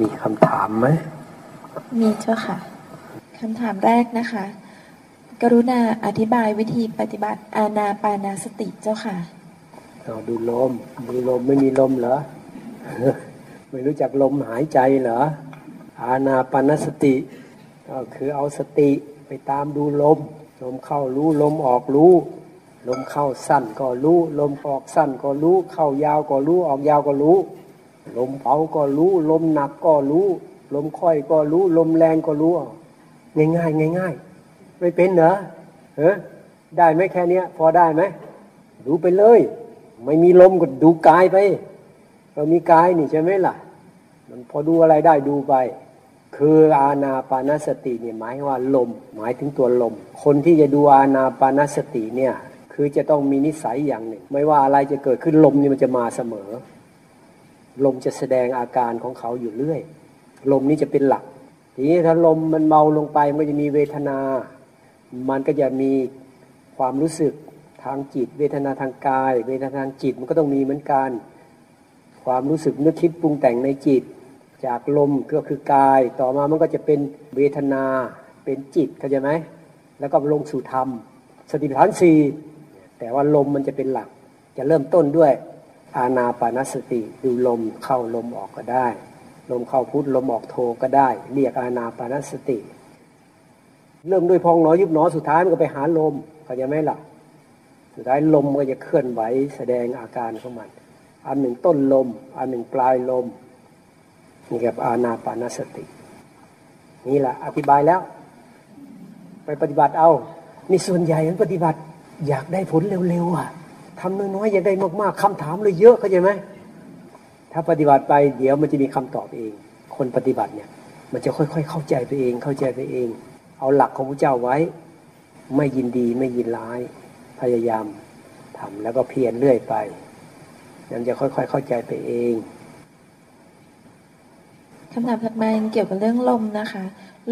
มีคำถามไหม มีเจ้าค่ะคำถามแรกนะคะ กรุณาอธิบายวิธีปฏิบัติอาณาปานาสติเจ้าค่ะเราดูลมดูลมไม่มีลมเหรอ ไม่รู้จักลมหายใจเหรอ อาณาปานสติก็คือเอาสติไปตามดูลม ลมเข้ารู้ลมออกรู้ ลมเข้าสั้นก็รู้ ลมออกสั้นก็รู้ เข้ายาวก็รู้ออกยาวก็รู้ ลมเบาก็รู้ ลมหนักก็รู้ ลมค่อยก็รู้ ลมแรงก็รู้ง่ายง่ายง่ายง่ายๆไม่เป็นเหรอเออได้ไหมแค่เนี้ย พอได้ไหมดูไปเลย ไม่มีลมก็ดูกายไปเรามีกายนี่ใช่ไหมล่ะ มันพอดูอะไรได้ดูไป คืออาณาปานสติเนี่ยหมายว่าลม หมายถึงตัวลม คนที่จะดูอาณาปานสติเนี่ย คือจะต้องมีนิสัยอย่างหนึ่ง ไม่ว่าอะไรจะเกิดขึ้นลมนี่มันจะมาเสมอ ลมจะแสดงอาการของเขาอยู่เรื่อย ลมนี้จะเป็นหลัก ทีนี้ถ้าลมมันเบาลงไปมันก็จะมีเวทนา มันก็จะมีความรู้สึกทางจิต เวทนาทางกาย เวทนาทางจิตมันก็ต้องมีเหมือนกัน ความรู้สึกนึกคิดปรุงแต่งในจิต จากลมก็คือกาย ต่อมามันก็จะเป็นเวทนาเป็นจิตเข้าใจไหมแล้วก็ลงสู่ธรรม สติปัฏฐานสี่แต่ว่าลมมันจะเป็นหลัก จะเริ่มต้นด้วย อาณาปานสติดูลมเข้าลมออกก็ได้ ลมเข้าพุทลมออกโทก็ได้ เรียกอาณาปานสติ เริ่มด้วยพองหนอยุบหนอสุดท้ายมันก็ไปหาลมเข้าใจไหมล่ะสุดท้ายลมก็จะเคลื่อนไหวแสดงอาการของมัน อันหนึ่งต้นลม อันหนึ่งปลายลมนี่กับอาณาปานสติ นี่แหละอธิบายแล้ว ไปปฏิบัติเอา นี่ส่วนใหญ่มันปฏิบัติอยากได้ผลเร็วๆอะ ทำน้อยๆอยากได้มากๆคำถามเลยเยอะเข้าใจไหมถ้าปฏิบัติไปเดี๋ยวมันจะมีคำตอบเอง คนปฏิบัติเนี่ย มันจะค่อยๆ เข้าใจไปเองเข้าใจไปเอง เอาหลักของพระเจ้าไว้ ไม่ยินดีไม่ยินร้าย พยายามทำแล้วก็เพียรเรื่อยไปมันจะค่อยๆ เข้าใจไปเองคำถามถัดมาเกี่ยวกับเรื่องลมนะคะ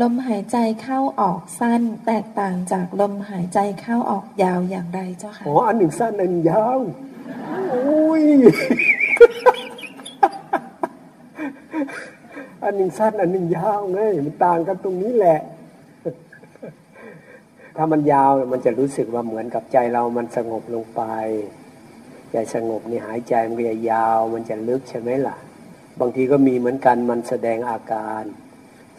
ลมหายใจเข้าออกสั้นแตกต่างจากลมหายใจเข้าออกยาวอย่างไรเจ้าค่ะ อ๋อ อันหนึ่งสั้นอันหนึ่งยาวโอ้ย อันหนึ่งสั้นอันหนึ่งยาวไงมันต่างกันตรงนี้แหละ ถ้ามันยาวมันจะรู้สึกว่าเหมือนกับใจเรามันสงบลงไป ใจสงบนี่หายใจมันจะยาว มันจะลึกใช่ไหมล่ะ บางทีก็มีเหมือนกันมันแสดงอาการ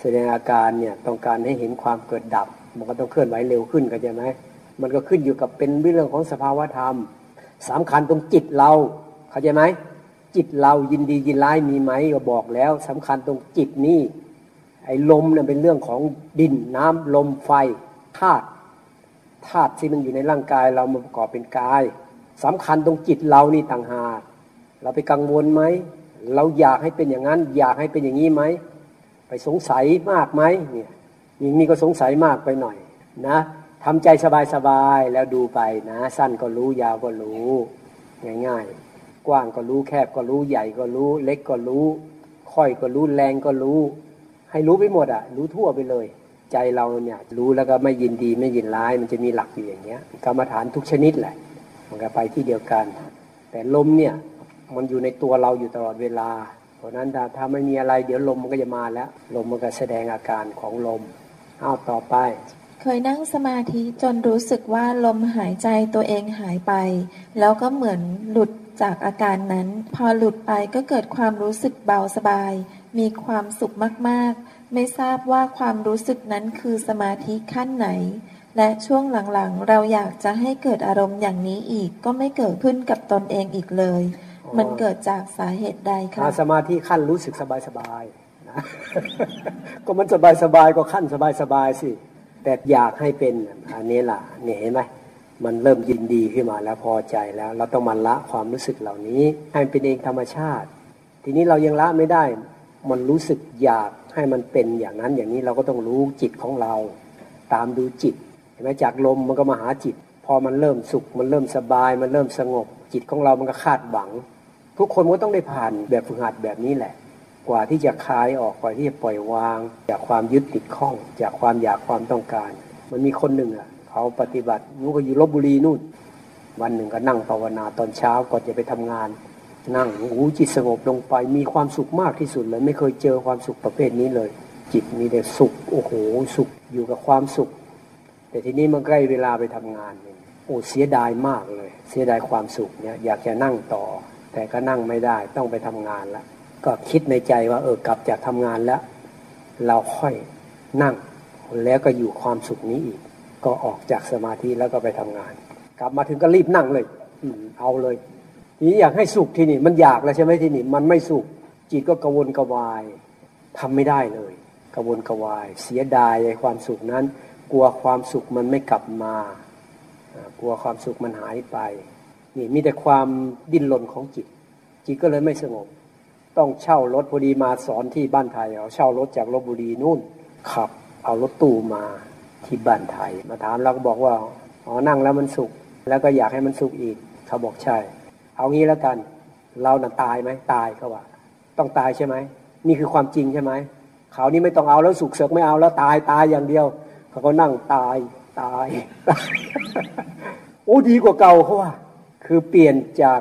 แสดงอาการเนี่ยต้องการให้เห็นความเกิดดับ มันก็ต้องเคลื่อนไหวเร็วขึ้นเข้าใจไหมมันก็ขึ้นอยู่กับเป็นเรื่องของสภาวธรรมสำคัญตรงจิตเราเข้าใจไหมจิตเรายินดียินร้ายมีไหมก็บอกแล้วสำคัญตรงจิตนี่ไอ้ลมเนี่ยเป็นเรื่องของดินน้ำลมไฟธาตุธาตุที่มันอยู่ในร่างกายเรามาประกอบเป็นกายสำคัญตรงจิตเรานี่ต่างหากเราไปกังวลไหมเราอยากให้เป็นอย่างนั้น อยากให้เป็นอย่างนี้ไหม ไปสงสัยมากไหมเนี่ยอย่างนี้ก็สงสัยมากไปหน่อยนะทำใจสบายๆแล้วดูไปนะ สั้นก็รู้ยาวก็รู้ ง่ายๆ กว้างก็รู้แคบก็รู้ใหญ่ก็รู้ เล็กก็รู้ ค่อยก็รู้แรงก็รู้ ให้รู้ไปหมดอะรู้ทั่วไปเลย ใจเราเนี่ยรู้แล้วก็ไม่ยินดีไม่ยินร้าย มันจะมีหลักอยู่อย่างเงี้ยกรรมฐานทุกชนิดแหละ มันก็ไปที่เดียวกัน แต่ลมเนี่ยมันอยู่ในตัวเราอยู่ตลอดเวลา ราะนั้นถ้าถ้าไม่มีอะไรเดี๋ยวลมมันก็จะมาแล้ว ลมมันก็แสดงอาการของลมอ้าวต่อไป เคยนั่งสมาธิจนรู้สึกว่าลมหายใจตัวเองหายไป แล้วก็เหมือนหลุดจากอาการนั้น พอหลุดไปก็เกิดความรู้สึกเบาสบาย มีความสุขมากๆ ไม่ทราบว่าความรู้สึกนั้นคือสมาธิขั้นไหน และช่วงหลังๆ เราอยากจะให้เกิดอารมณ์อย่างนี้อีกก็ไม่เกิดขึ้นกับตนเองอีกเลย มันเกิดจากสาเหตุใดคะสมาธิขั้นรู้สึกสบายสบายๆนะก็มันสบายสบายๆก็ขั้นสบายสบายๆสิ แต่อยากให้เป็นอันนี้ล่ะเนี่ยเห็นไหมมันเริ่มยินดีขึ้นมาแล้วพอใจแล้ว เราต้องมันละความรู้สึกเหล่านี้ ให้มันเป็นเองธรรมชาติ ทีนี้เรายังละไม่ได้ มันรู้สึกอยากให้มันเป็นอย่างนั้นอย่างนี้เราก็ต้องรู้จิตของเรา ตามดูจิตเห็นไหมจากลมมันก็มาหาจิต พอมันเริ่มสุข มันเริ่มสบาย มันเริ่มสงบ จิตของเรามันก็คาดหวัง ทุกคนก็ต้องได้ผ่านแบบฝึกหัดแบบนี้แหละ กว่าที่จะคลายออกกว่าที่จะปล่อยวาง จากความยึดติดข้อง จากความอยากความต้องการ มันมีคนหนึ่งอะเขาปฏิบัตินู้ก็อยู่ลบบุรีนู่น วันหนึ่งก็นั่งภาวนาตอนเช้าก่อนจะไปทำงาน นั่งโอ้จิตสงบลงไปมีความสุขมากที่สุดเลยไม่เคยเจอความสุขประเภทนี้เลย จิตมีแต่สุขโอ้โหสุขอยู่กับความสุข แต่ทีนี้มันใกล้เวลาไปทำงานโอ้เสียดายมากเลย เสียดายความสุขเนี่ยอยากจะนั่งต่อ แต่ก็นั่งไม่ได้ต้องไปทำงานแล้วก็คิดในใจว่าเออกลับจากทำงานแล้ว เราค่อยนั่ง แล้วก็อยู่ความสุขนี้อีก ก็ออกจากสมาธิแล้วก็ไปทำงาน กลับมาถึงก็รีบนั่งเลยอืเอาเลยนี้อยากให้สุขที่นี่ มันอยากแล้วใช่ไหมที่นี่ มันไม่สุข จิตก็กระวนกระวายทำไม่ได้เลยกระวนกระวาย เสียดายในความสุขนั้น กลัวความสุขมันไม่กลับมา กลัวความสุขมันหายไป นี่มีแต่ความดิ้นรนของจิต จิตก็เลยไม่สงบ ต้องเช่ารถพอดีมาสอนที่บ้านไทยเอาเช่ารถจากลบบุรีนู่นขับ เอารถตู้มาที่บ้านไทย มาถามเราก็บอกว่าอ๋อนั่งแล้วมันสุข แล้วก็อยากให้มันสุขอีก เขาบอกใช่ เอางี้แล้วกัน เราน่ะตายไหมตายเขาว่า ต้องตายใช่ไหมนี่คือความจริงใช่ไหมเขานี่ไม่ต้องเอาแล้วสุขเสกไม่เอาแล้วตายตายอย่างเดียว เขาก็นั่งตายตายโอ้ดีกว่าเก่าเขาว่า คือเปลี่ยนจาก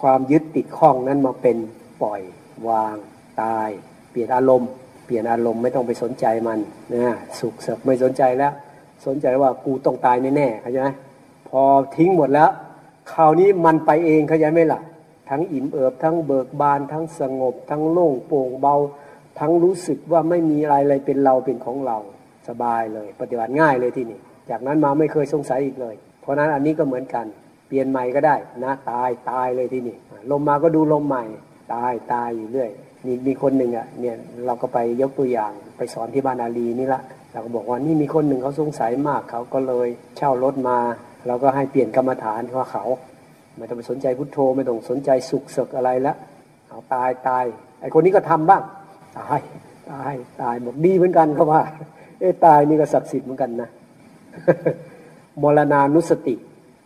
ความยึดติดข้องนั้นมาเป็นปล่อยวางตาย เปลี่ยนอารมณ์ เปลี่ยนอารมณ์ไม่ต้องไปสนใจมันนะสุขเสกไม่สนใจแล้ว สนใจว่ากูต้องตายแน่ๆเข้าใจไหมพอทิ้งหมดแล้วคราวนี้มันไปเองเข้าใจไหมล่ะ ทั้งอิ่มเอิบทั้งเบิกบานทั้งสงบ ทั้งโล่งโปร่งเบา ทั้งรู้สึกว่าไม่มีอะไรอะไรเป็นเราเป็นของเราสบายเลย ปฏิบัติง่ายเลยที่นี่ จากนั้นมาไม่เคยสงสัยอีกเลย เพราะนั้นอันนี้ก็เหมือนกัน เปลี่ยนใหม่ก็ได้นะตายตายเลยที่นี่ลมมาก็ดูลมใหม่ ตายตายอยู่เรื่อยมีมีคนหนึ่งอะเนี่ยเราก็ไปยกตัวอย่างไปสอนที่บ้านอาลีนี่ละเราก็บอกว่านี่มีคนหนึ่งเขาสงสัยมากเขาก็เลยเช่ารถมา เราก็ให้เปลี่ยนกรรมฐานเพราะเขาไม่ต้องไปสนใจพุทโธไม่ต้องสนใจสุขเสกอะไรแล้วเอาตายตายไอคนนี้ก็ทำบ้างตายตายตายบอกดีเหมือนกันเขาว่าเอ้ตายนี่ก็ศักดิ์สิทธิ์เหมือนกันนะมรณานุสติ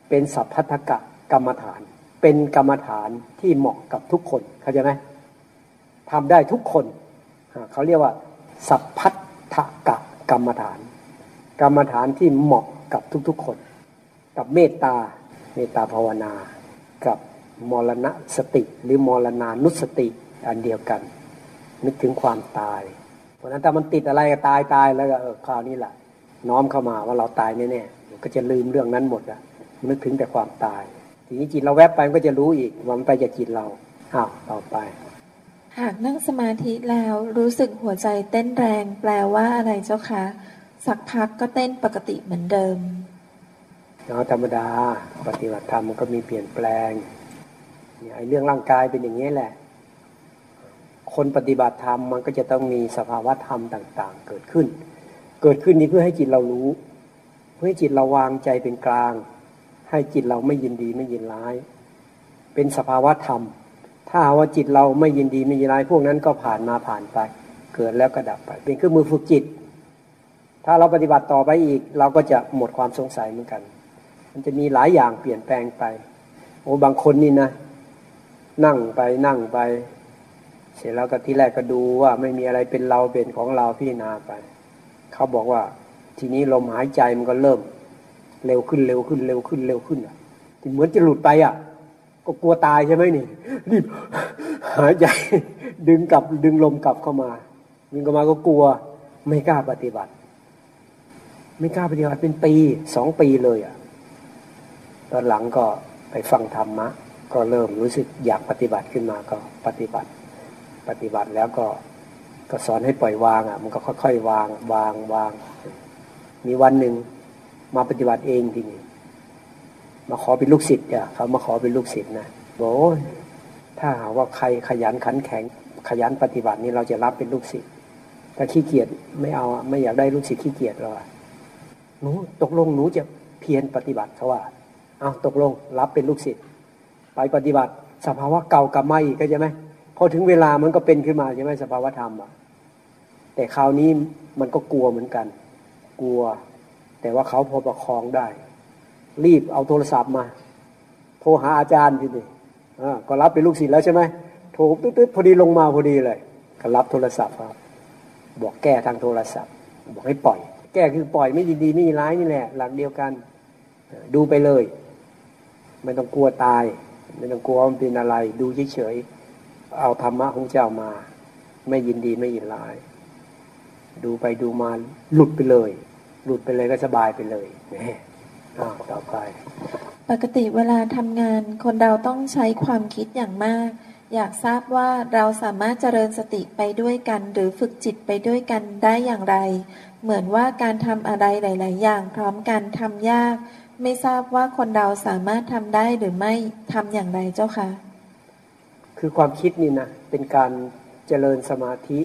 เป็นสัพพัทธกะกรรมฐาน เป็นกรรมฐานที่เหมาะกับทุกคนเข้าใจไหมทำได้ทุกคน เขาเรียกว่า สัพพัทธกะกรรมฐาน กรรมฐานที่เหมาะกับทุกๆคน กับเมตตาเมตตาภาวนา กับมรณะสติ หรือมรณานุสติอันเดียวกัน นึกถึงความตาย เพราะนั้นถ้ามันติดอะไรก็ตายตายแล้วก็คราวนี้แหละน้อมเข้ามาว่าเราตายแน่ๆก็จะลืมเรื่องนั้นหมดอะ นึกถึงแต่ความตาย ทีนี้จิตเราแวบไปมันก็จะรู้อีกว่ามันไปจากจิตเราอ้าวต่อไป หากนั่งสมาธิแล้วรู้สึกหัวใจเต้นแรง แปลว่าอะไรเจ้าคะสักพักก็เต้นปกติเหมือนเดิมเนาะธรรมดาปฏิบัติธรรมมันก็มีเปลี่ยนแปลงไอ้เรื่องร่างกายเป็นอย่างนี้แหละ คนปฏิบัติธรรมมันก็จะต้องมีสภาวะธรรมต่าง ๆ เกิดขึ้น เกิดขึ้นนี้เพื่อให้จิตเรารู้ เพื่อให้จิตเราวางใจเป็นกลาง ให้จิตเราไม่ยินดีไม่ยินร้าย เป็นสภาวะธรรม ถ้าว่าจิตเราไม่ยินดีไม่ยินร้าย พวกนั้นก็ผ่านมาผ่านไป เกิดแล้วก็ดับไป เป็นเครื่องมือฝึกจิต ถ้าเราปฏิบัติต่อไปอีก เราก็จะหมดความสงสัยเหมือนกัน มันจะมีหลายอย่างเปลี่ยนแปลงไป โอ้บางคนนี่นะ นั่งไปนั่งไป เสร็จแล้วก็ที่แรกก็ดูว่าไม่มีอะไรเป็นเราเป็นของเราพี่นาไป เขาบอกว่าทีนี้ลมหายใจมันก็เริ่ม เร็วขึ้นเร็วขึ้นเร็วขึ้นเร็วขึ้นอะเหมือนจะหลุดไปอะ ก็กลัวตายใช่ไหมนี่ รีบหายใจดึงกลับดึงลมกลับเข้ามาดึงกลับมาก็กลัว ไม่กล้าปฏิบัติ ไม่กล้าปฏิบัติเป็นปีสองปีเลยอะตอนหลังก็ไปฟังธรรมะ ก็เริ่มรู้สึกอยากปฏิบัติขึ้นมาก็ปฏิบัติ ปฏิบัติแล้วก็ก็สอนให้ปล่อยวางอะ มันก็ค่อยๆวางวางวาง มีวันหนึ่ง มาปฏิบัติเองทีนี้มาขอเป็นลูกศิษย์อะเขามาขอเป็นลูกศิษย์นะบอกถ้าหาว่าใครขยันขันแข็ง ขยันปฏิบัตินี่เราจะรับเป็นลูกศิษย์ถ้าขี้เกียจไม่เอาไม่อยากได้ลูกศิษย์ขี้เกียจหรอหนูตกลงหนูจะเพียรปฏิบัติเขาว่าเอาตกลงรับเป็นลูกศิษย์ไปปฏิบัติ สภาวะเก่ากลับมาอีกก็ใช่ไหมพอถึงเวลามันก็เป็นขึ้นมาใช่ไหมสภาวะธรรมอะแต่คราวนี้มันก็กลัวเหมือนกัน กลัว แต่ว่าเขาพอประคองได้ รีบเอาโทรศัพท์มา โทรหาอาจารย์ทีนี้ก็รับเป็นลูกศิษย์แล้วใช่ไหมโทรตึ๊ดๆพอดีลงมาพอดีเลยก็รับโทรศัพท์ครับบอกแก้ทางโทรศัพท์ บอกให้ปล่อย แก้คือปล่อยไม่ดีดีไม่ร้ายนี่แหละ หลักเดียวกัน ดูไปเลย ไม่ต้องกลัวตาย ไม่ต้องกลัวมันเป็นอะไร ดูเฉยๆเอาธรรมะของเจ้ามา ไม่ยินดีไม่ยินร้าย ดูไปดูมาหลุดไปเลย หลุดไปเลยก็สบายไปเลยนี่อ้าวต่อไป ปกติเวลาทำงานคนเราต้องใช้ความคิดอย่างมาก อยากทราบว่าเราสามารถเจริญสติไปด้วยกัน หรือฝึกจิตไปด้วยกันได้อย่างไร เหมือนว่าการทำอะไรหลาย ๆ อย่าง พร้อมกันทำยาก ไม่ทราบว่าคนเราสามารถทำได้หรือไม่ทำอย่างไรเจ้าคะคือความคิดนี่นะเป็นการเจริญสมาธิ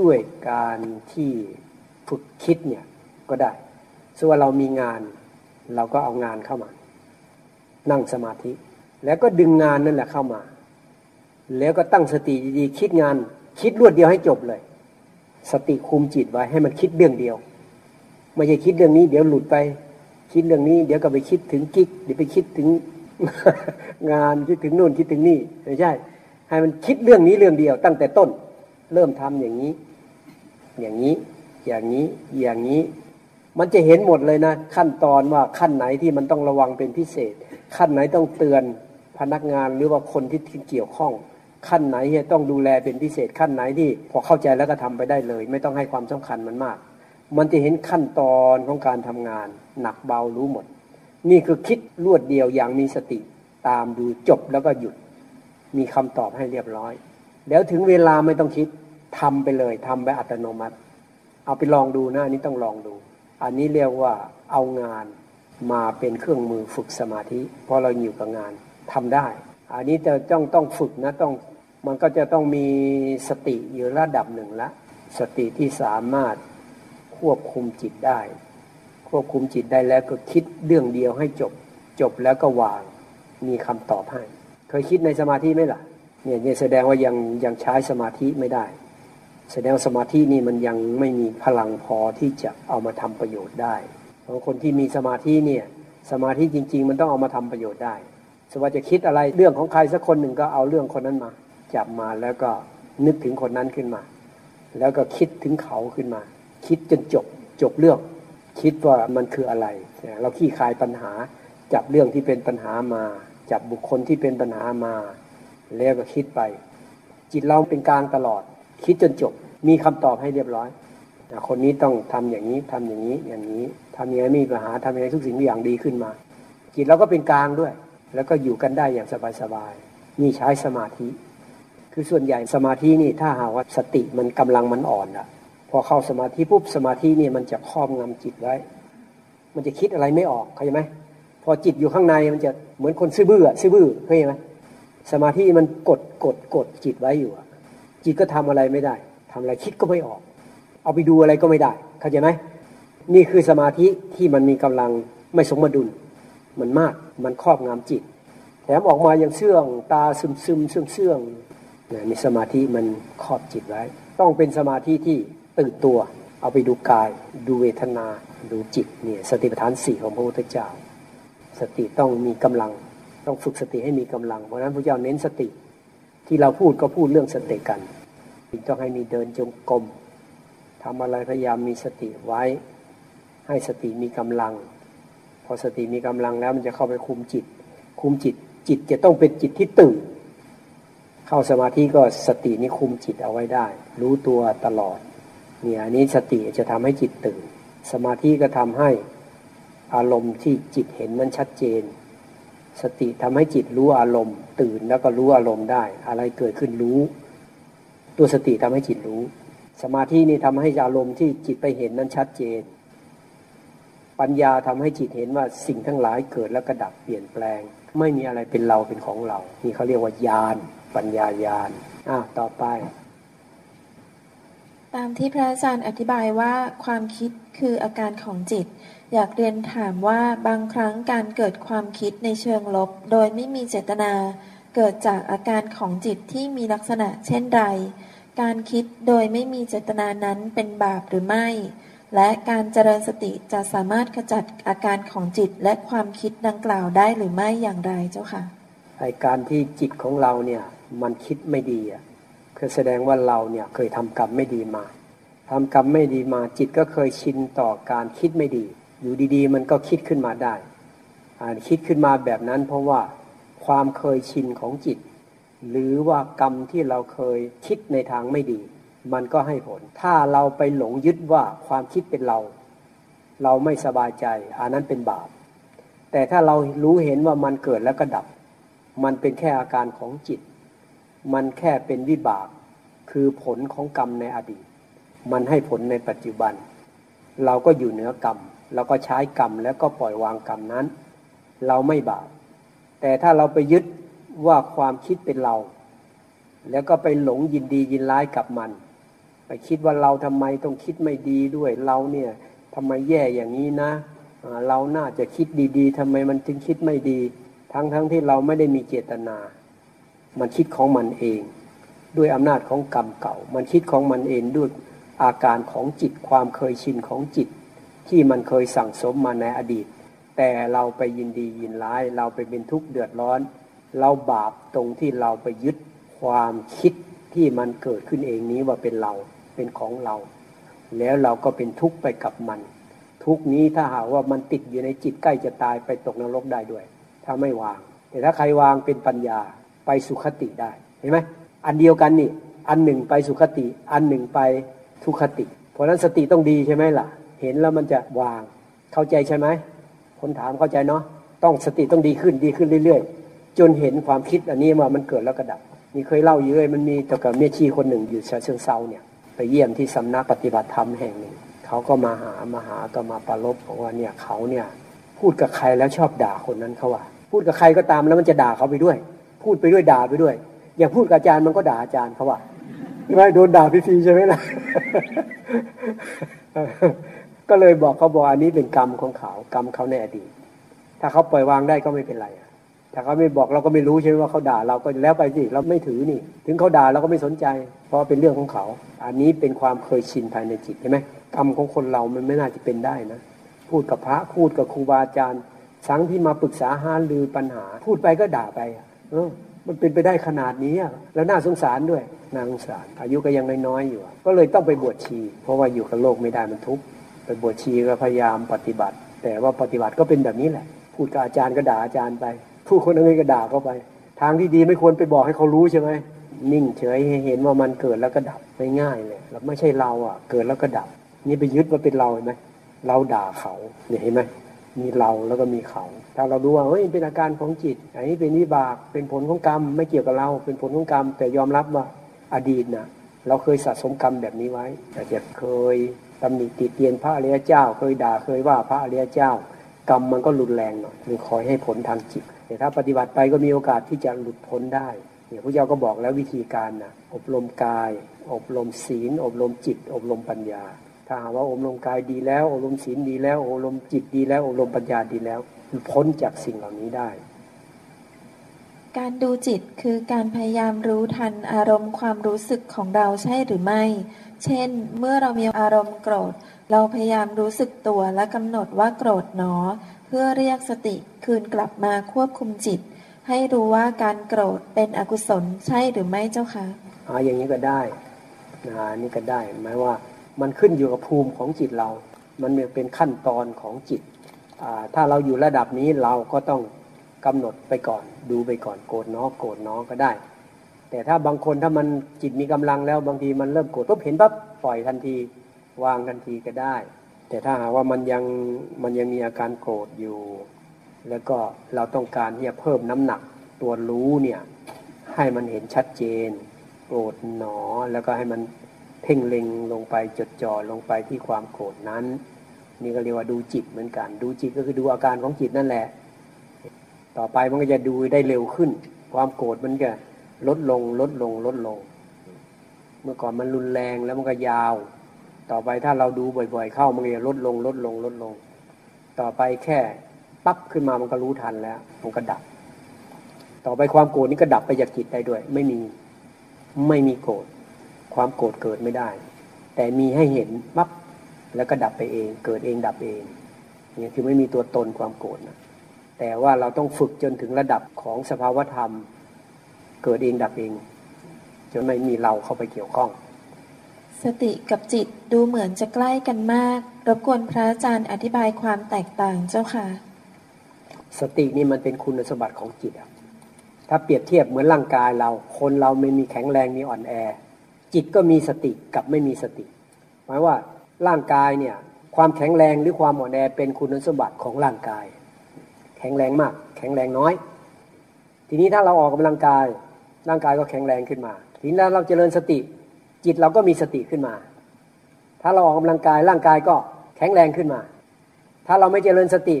ด้วยการที่ฝึกคิดเนี่ย ก็ได้ส่วนเรามีงาน เราก็เอางานเข้ามา นั่งสมาธิ แล้วก็ดึงงานนั่นแหละเข้ามา แล้วก็ตั้งสติดีๆคิดงาน คิดรวดเดียวให้จบเลย สติคุมจิตไว้ให้มันคิดเรื่องเดียว ไม่ใช่คิดเรื่องนี้ เดี๋ยวหลุดไป คิดเรื่องนี้ เดี๋ยวก็ไปคิดถึงกิ๊กเดี๋ยวไปคิดถึงงานคิดถึงนู่นคิดถึงนี่ไม่ใช่ ให้มันคิดเรื่องนี้เรื่องเดียว ตั้งแต่ต้น เริ่มทำอย่างนี้ อย่างนี้ อย่างนี้อย่างนี้ มันจะเห็นหมดเลยนะ ขั้นตอนว่าขั้นไหนที่มันต้องระวังเป็นพิเศษ ขั้นไหนต้องเตือนพนักงานหรือว่าคนที่เกี่ยวข้อง ขั้นไหนที่ต้องดูแลเป็นพิเศษ ขั้นไหนที่พอเข้าใจแล้วก็ทำไปได้เลย ไม่ต้องให้ความสำคัญมันมาก มันจะเห็นขั้นตอนของการทำงาน หนักเบารู้หมด นี่คือคิดรวดเดียวอย่างมีสติตามดูจบแล้วก็หยุด มีคำตอบให้เรียบร้อย แล้วถึงเวลาไม่ต้องคิดทำไปเลยทำไปอัตโนมัติ เอาไปลองดูนะอันนี้ต้องลองดู อันนี้เรียกว่าเอางานมาเป็นเครื่องมือฝึกสมาธิเพราะเราอยู่กับงานทำได้ อันนี้จะต้องต้องฝึกนะต้องมันก็จะต้องมีสติอยู่ระดับหนึ่งละ สติที่สามารถควบคุมจิตได้ ควบคุมจิตได้แล้วก็คิดเรื่องเดียวให้จบ จบแล้วก็วางมีคำตอบให้ เคยคิดในสมาธิไหมล่ะเนี่ยเนี่ยแสดงว่ายังยังใช้สมาธิไม่ได้ แสดงสมาธินี่มันยังไม่มีพลังพอที่จะเอามาทำประโยชน์ได้บางคนที่มีสมาธิเนี่ยสมาธิจริง ๆ มันต้องเอามาทำประโยชน์ได้สว่าจะคิดอะไรเรื่องของใครสักคนหนึ่งก็เอาเรื่องคนนั้นมา จับมาแล้วก็นึกถึงคนนั้นขึ้นมา แล้วก็คิดถึงเขาขึ้นมา คิดจนจบจบเรื่อง คิดว่ามันคืออะไร เราขี้คายปัญหา จับเรื่องที่เป็นปัญหามา จับบุคคลที่เป็นปัญหามา แล้วก็คิดไป จิตเราเป็นกลางตลอด คิดจนจบ มีคำตอบให้เรียบร้อยคนนี้ต้องทำอย่างนี้ทำอย่างนี้อย่างนี้ทำอยังไงมีปัญหาทำอยังไงทุกสิ่งทุกอย่างดีขึ้นมา จิตเราก็เป็นกลางด้วย แล้วก็อยู่กันได้อย่างสบายๆนี่ใช้สมาธิ คือส่วนใหญ่สมาธินี่ถ้าหากว่าสติมันกำลังมันอ่อนอะพอเข้าสมาธิปุ๊บสมาธินี่มันจะครอบงำจิตไว้ มันจะคิดอะไรไม่ออกเข้าใจไหมพอจิตอยู่ข้างในมันจะเหมือนคนซื่อบื้อซื่อบื้อเข้าใจไหมสมาธิมันกดกดกดจิตไว้อยู่ จิตก็ทำอะไรไม่ได้ทำอะไรคิดก็ไม่ออก เอาไปดูอะไรก็ไม่ได้ เข้าใจไหมนี่คือสมาธิที่มันมีกำลังไม่สมดุล มันมากมันครอบงำจิต แถมออกมาอย่างเสื่องตาซึมซึมเสื่องเสื่องนี่สมาธิมันครอบจิตไว้ ต้องเป็นสมาธิที่ตื่นตัว เอาไปดูกาย ดูเวทนา ดูจิตเนี่ยสติปัฏฐานสี่ของพระพุทธเจ้า สติต้องมีกำลัง ต้องฝึกสติให้มีกำลัง เพราะนั้นพระเจ้าเน้นสติ ที่เราพูดก็พูดเรื่องสติกันต้องให้มีเดินจงกรมทำอะไรพยายามมีสติไว้ ให้สติมีกำลัง พอสติมีกำลังแล้วมันจะเข้าไปคุมจิต คุมจิต จิตจะต้องเป็นจิตที่ตื่น เข้าสมาธิก็สตินี้คุมจิตเอาไว้ได้ รู้ตัวตลอดเนี่ยอันนี้สติจะทำให้จิตตื่น สมาธิก็ทำให้อารมณ์ที่จิตเห็นนั้นชัดเจน สติทำให้จิตรู้อารมณ์ ตื่นแล้วก็รู้อารมณ์ได้ อะไรเกิดขึ้นรู้ ตัวสติทำให้จิตรู้ สมาธินี่ทำให้อารมณ์ที่จิตไปเห็นนั้นชัดเจน ปัญญาทำให้จิตเห็นว่าสิ่งทั้งหลายเกิดแล้วกระดับเปลี่ยนแปลง ไม่มีอะไรเป็นเราเป็นของเรา นี่เขาเรียกว่าญาณปัญญาญาณอะต่อไปตามที่พระอาจารย์อธิบายว่าความคิดคืออาการของจิต อยากเรียนถามว่าบางครั้งการเกิดความคิดในเชิงลบ โดยไม่มีเจตนา เกิดจากอาการของจิตที่มีลักษณะเช่นใด การคิดโดยไม่มีเจตนานั้นเป็นบาปหรือไม่ และการเจริญสติจะสามารถขจัดอาการของจิตและความคิดดังกล่าวได้หรือไม่อย่างไรเจ้าค่ะไอการที่จิตของเราเนี่ยมันคิดไม่ดีอะคือแสดงว่าเราเนี่ยเคยทำกรรมไม่ดีมาทำกรรมไม่ดีมาจิตก็เคยชินต่อการคิดไม่ดี อยู่ดีๆ มันก็คิดขึ้นมาได้คิดขึ้นมาแบบนั้นเพราะว่าความเคยชินของจิต หรือว่ากรรมที่เราเคยคิดในทางไม่ดี มันก็ให้ผล ถ้าเราไปหลงยึดว่าความคิดเป็นเรา เราไม่สบายใจอันนั้นเป็นบาป แต่ถ้าเรารู้เห็นว่ามันเกิดแล้วก็ดับ มันเป็นแค่อาการของจิต มันแค่เป็นวิบาก คือผลของกรรมในอดีต มันให้ผลในปัจจุบัน เราก็อยู่เหนือกรรม เราก็ใช้กรรมแล้วก็ปล่อยวางกรรมนั้น เราไม่บาปแต่ถ้าเราไปยึดว่าความคิดเป็นเรา แล้วก็ไปหลงยินดียินร้ายกับมัน ไปคิดว่าเราทำไมต้องคิดไม่ดีด้วยเราเนี่ยทำไมแย่อย่างนี้นะ เราน่าจะคิดดีๆทำไมมันจึงคิดไม่ดี ทั้งๆทที่เราไม่ได้มีเจตนา มันคิดของมันเอง ด้วยอำนาจของกรรมเก่า มันคิดของมันเองด้วยอาการของจิตความเคยชินของจิต ที่มันเคยสั่งสมมาในอดีต แต่เราไปยินดียินร้าย เราไปเป็นทุกข์เดือดร้อน เราบาปตรงที่เราไปยึดความคิดที่มันเกิดขึ้นเองนี้ว่าเป็นเราเป็นของเรา แล้วเราก็เป็นทุกข์ไปกับมัน ทุกนี้ถ้าหากว่ามันติดอยู่ในจิตใกล้จะตายไปตกนรกได้ด้วย ถ้าไม่วาง แต่ถ้าใครวางเป็นปัญญาไปสุขติได้เห็นไหมอันเดียวกันนี่ อันหนึ่งไปสุขติ อันหนึ่งไปทุคติ เพราะนั้นสติต้องดีใช่ไหมล่ะ เห็นแล้วมันจะวาง เข้าใจใช่ไหมคนถามเข้าใจเนาะต้องสติต้องดีขึ้นดีขึ้นเรื่อย ๆ จนเห็นความคิดอันนี้ว่ามันเกิดแล้วก็ดับมีเคยเล่าอยู่เลยมันมีแต่กับเมียชีคนหนึ่งอยู่เชิงเซาเนี่ยไปเยี่ยมที่สำนักปฏิบัติธรรมแห่งหนึ่งเขาก็มาหามาหาก็มาปรลบบอกว่าเนี่ยเขาเนี่ยพูดกับใครแล้วชอบด่าคนนั้นเขาว่า พูดกับใครก็ตามแล้วมันจะด่าเขาไปด้วย พูดไปด้วยด่าไปด้วย อย่างพูดกับอาจารย์มันก็ด่าอาจารย์เขาว่าไม่โดนด่าฟรีๆใช่ไหมล่ะ ก็เลยบอกเขาบอกอันนี้เป็นกรรมของเขากรรมเขาในอดีต ถ้าเขาปล่อยวางได้ก็ไม่เป็นไรถ้าเขาไม่บอกเราก็ไม่รู้ใช่ไหมว่าเขาด่าเราก็แล้วไปสิเราไม่ถือนี่ ถึงเขาด่าเราก็ไม่สนใจ เพราะเป็นเรื่องของเขา อันนี้เป็นความเคยชินภายในจิตใช่ไหมกรรมของคนเรามันไม่น่าจะเป็นได้นะ พูดกับพระพูดกับครูบาอาจารย์ สังที่มาปรึกษาหาลือปัญหา พูดไปก็ด่าไป เออ มันเป็นไปได้ขนาดนี้แล้วน่าสงสารด้วยน่าสงสาร อายุก็ยังน้อยๆอยู่ ก็เลยต้องไปบวชชี เพราะว่าอยู่กับโลกไม่ได้มันทุกข์ ไปบวชชีก็พยายามปฏิบัติ แต่ว่าปฏิบัติก็เป็นแบบนี้แหละ พูดกับอาจารย์ก็ด่าอาจารย์ไป ผู้คนอื่นก็ด่าเข้าไป ทางที่ดีไม่ควรไปบอกให้เขารู้ใช่ไหมนิ่งเฉยให้เห็นว่ามันเกิดแล้วก็ดับไม่ง่ายเลยแล้วไม่ใช่เราอะ เกิดแล้วก็ดับ นี่ไปยึดว่าเป็นเราเห็นไหมเราด่าเขาเนี่ยเห็นไหมมีเราแล้วก็มีเขา ถ้าเราดูว่าเฮ้ยเป็นอาการของจิตอันนี้เป็นวิบากเป็นผลของกรรม ไม่เกี่ยวกับเรา เป็นผลของกรรม แต่ยอมรับว่าอดีตนะเราเคยสะสมกรรมแบบนี้ไว้อาจจะเคย ตำหนิติเตียนพระอริยเจ้า เคยด่าเคยว่าพระอริยเจ้า กรรมมันก็รุนแรงหน่อยหรือคอยให้ผลทางจิตแต่ถ้าปฏิบัติไปก็มีโอกาสที่จะหลุดพ้นได้เนี่ยพระเจ้าก็บอกแล้ววิธีการนะอบรมกาย อบรมศีล อบรมจิต อบรมปัญญา ถ้าหากว่าอบรมกายดีแล้ว อบรมศีลดีแล้ว อบรมจิตดีแล้ว อบรมปัญญาดีแล้ว พ้นจากสิ่งเหล่านี้ได้การดูจิตคือการพยายามรู้ทันอารมณ์ความรู้สึกของเราใช่หรือไม่ เช่น เมื่อเรามีอารมณ์โกรธ เราพยายามรู้สึกตัวและกำหนดว่าโกรธหนอพื่อเรียกสติคืนกลับมาควบคุมจิต ให้รู้ว่าการโกรธเป็นอกุศลใช่หรือไม่เจ้าคะอ่าอย่างนี้ก็ได้นะนี่ก็ได้หมายว่ามันขึ้นอยู่กับภูมิของจิตเรา มันเป็นขั้นตอนของจิต ถ้าเราอยู่ระดับนี้เราก็ต้องกำหนดไปก่อน ดูไปก่อนโกรธน้อโกรธน้อก็ได้ แต่ถ้าบางคนถ้ามันจิตมีกำลังแล้วบางทีมันเริ่มโกรธปุ๊บเห็นปั๊บปล่อยทันทีวางทันทีก็ได้ แต่ถ้าหากว่ามันยังมันยังมีอาการโกรธอยู่ แล้วก็เราต้องการที่จะเพิ่มน้ำหนักตัวรู้เนี่ยให้มันเห็นชัดเจน โกรธหนอแล้วก็ให้มันเพ่งเล็งลงไปจดจ่อลงไปที่ความโกรธนั้น นี่ก็เรียกว่าดูจิตเหมือนกัน ดูจิตก็คือดูอาการของจิตนั่นแหละ ต่อไปมันก็จะดูได้เร็วขึ้น ความโกรธมันก็ ลดลงลดลงลดลง เมื่อก่อนมันรุนแรงแล้วมันก็ยาว ต่อไปถ้าเราดูบ่อย ๆ เข้ามันจะลดลงลดลงลดลง ต่อไปแค่ปั๊บขึ้นมามันก็รู้ทันแล้ว มันก็ดับ ต่อไปความโกรธนี่ก็ดับไปจากจิตได้ด้วย ไม่มีไม่มีโกรธความโกรธเกิดไม่ได้ แต่มีให้เห็นปั๊บแล้วก็ดับไปเอง เกิดเองดับเองนี่คือไม่มีตัวตนความโกรธนะแต่ว่าเราต้องฝึกจนถึงระดับของสภาวธรรม เกิดเองดับเอง จนไม่มีเราเข้าไปเกี่ยวข้อง สติกับจิตดูเหมือนจะใกล้กันมาก รบกวนพระอาจารย์อธิบายความแตกต่างเจ้าค่ะ สตินี่มันเป็นคุณสมบัติของจิตถ้าเปรียบเทียบเหมือนร่างกายเรา คนเราไม่มีแข็งแรงมีอ่อนแอ จิตก็มีสติกับไม่มีสติ หมายว่าร่างกายเนี่ยความแข็งแรงหรือความอ่อนแอเป็นคุณสมบัติของร่างกาย แข็งแรงมาก แข็งแรงน้อย ทีนี้ถ้าเราออกกำลังกาย ร่างกายก็แข็งแรงขึ้นมาทีนี้เราเจริญสติ จิตเราก็มีสติขึ้นมา ถ้าเราออกกำลังกายร่างกายก็แข็งแรงขึ้นมา ถ้าเราไม่เจริญสติ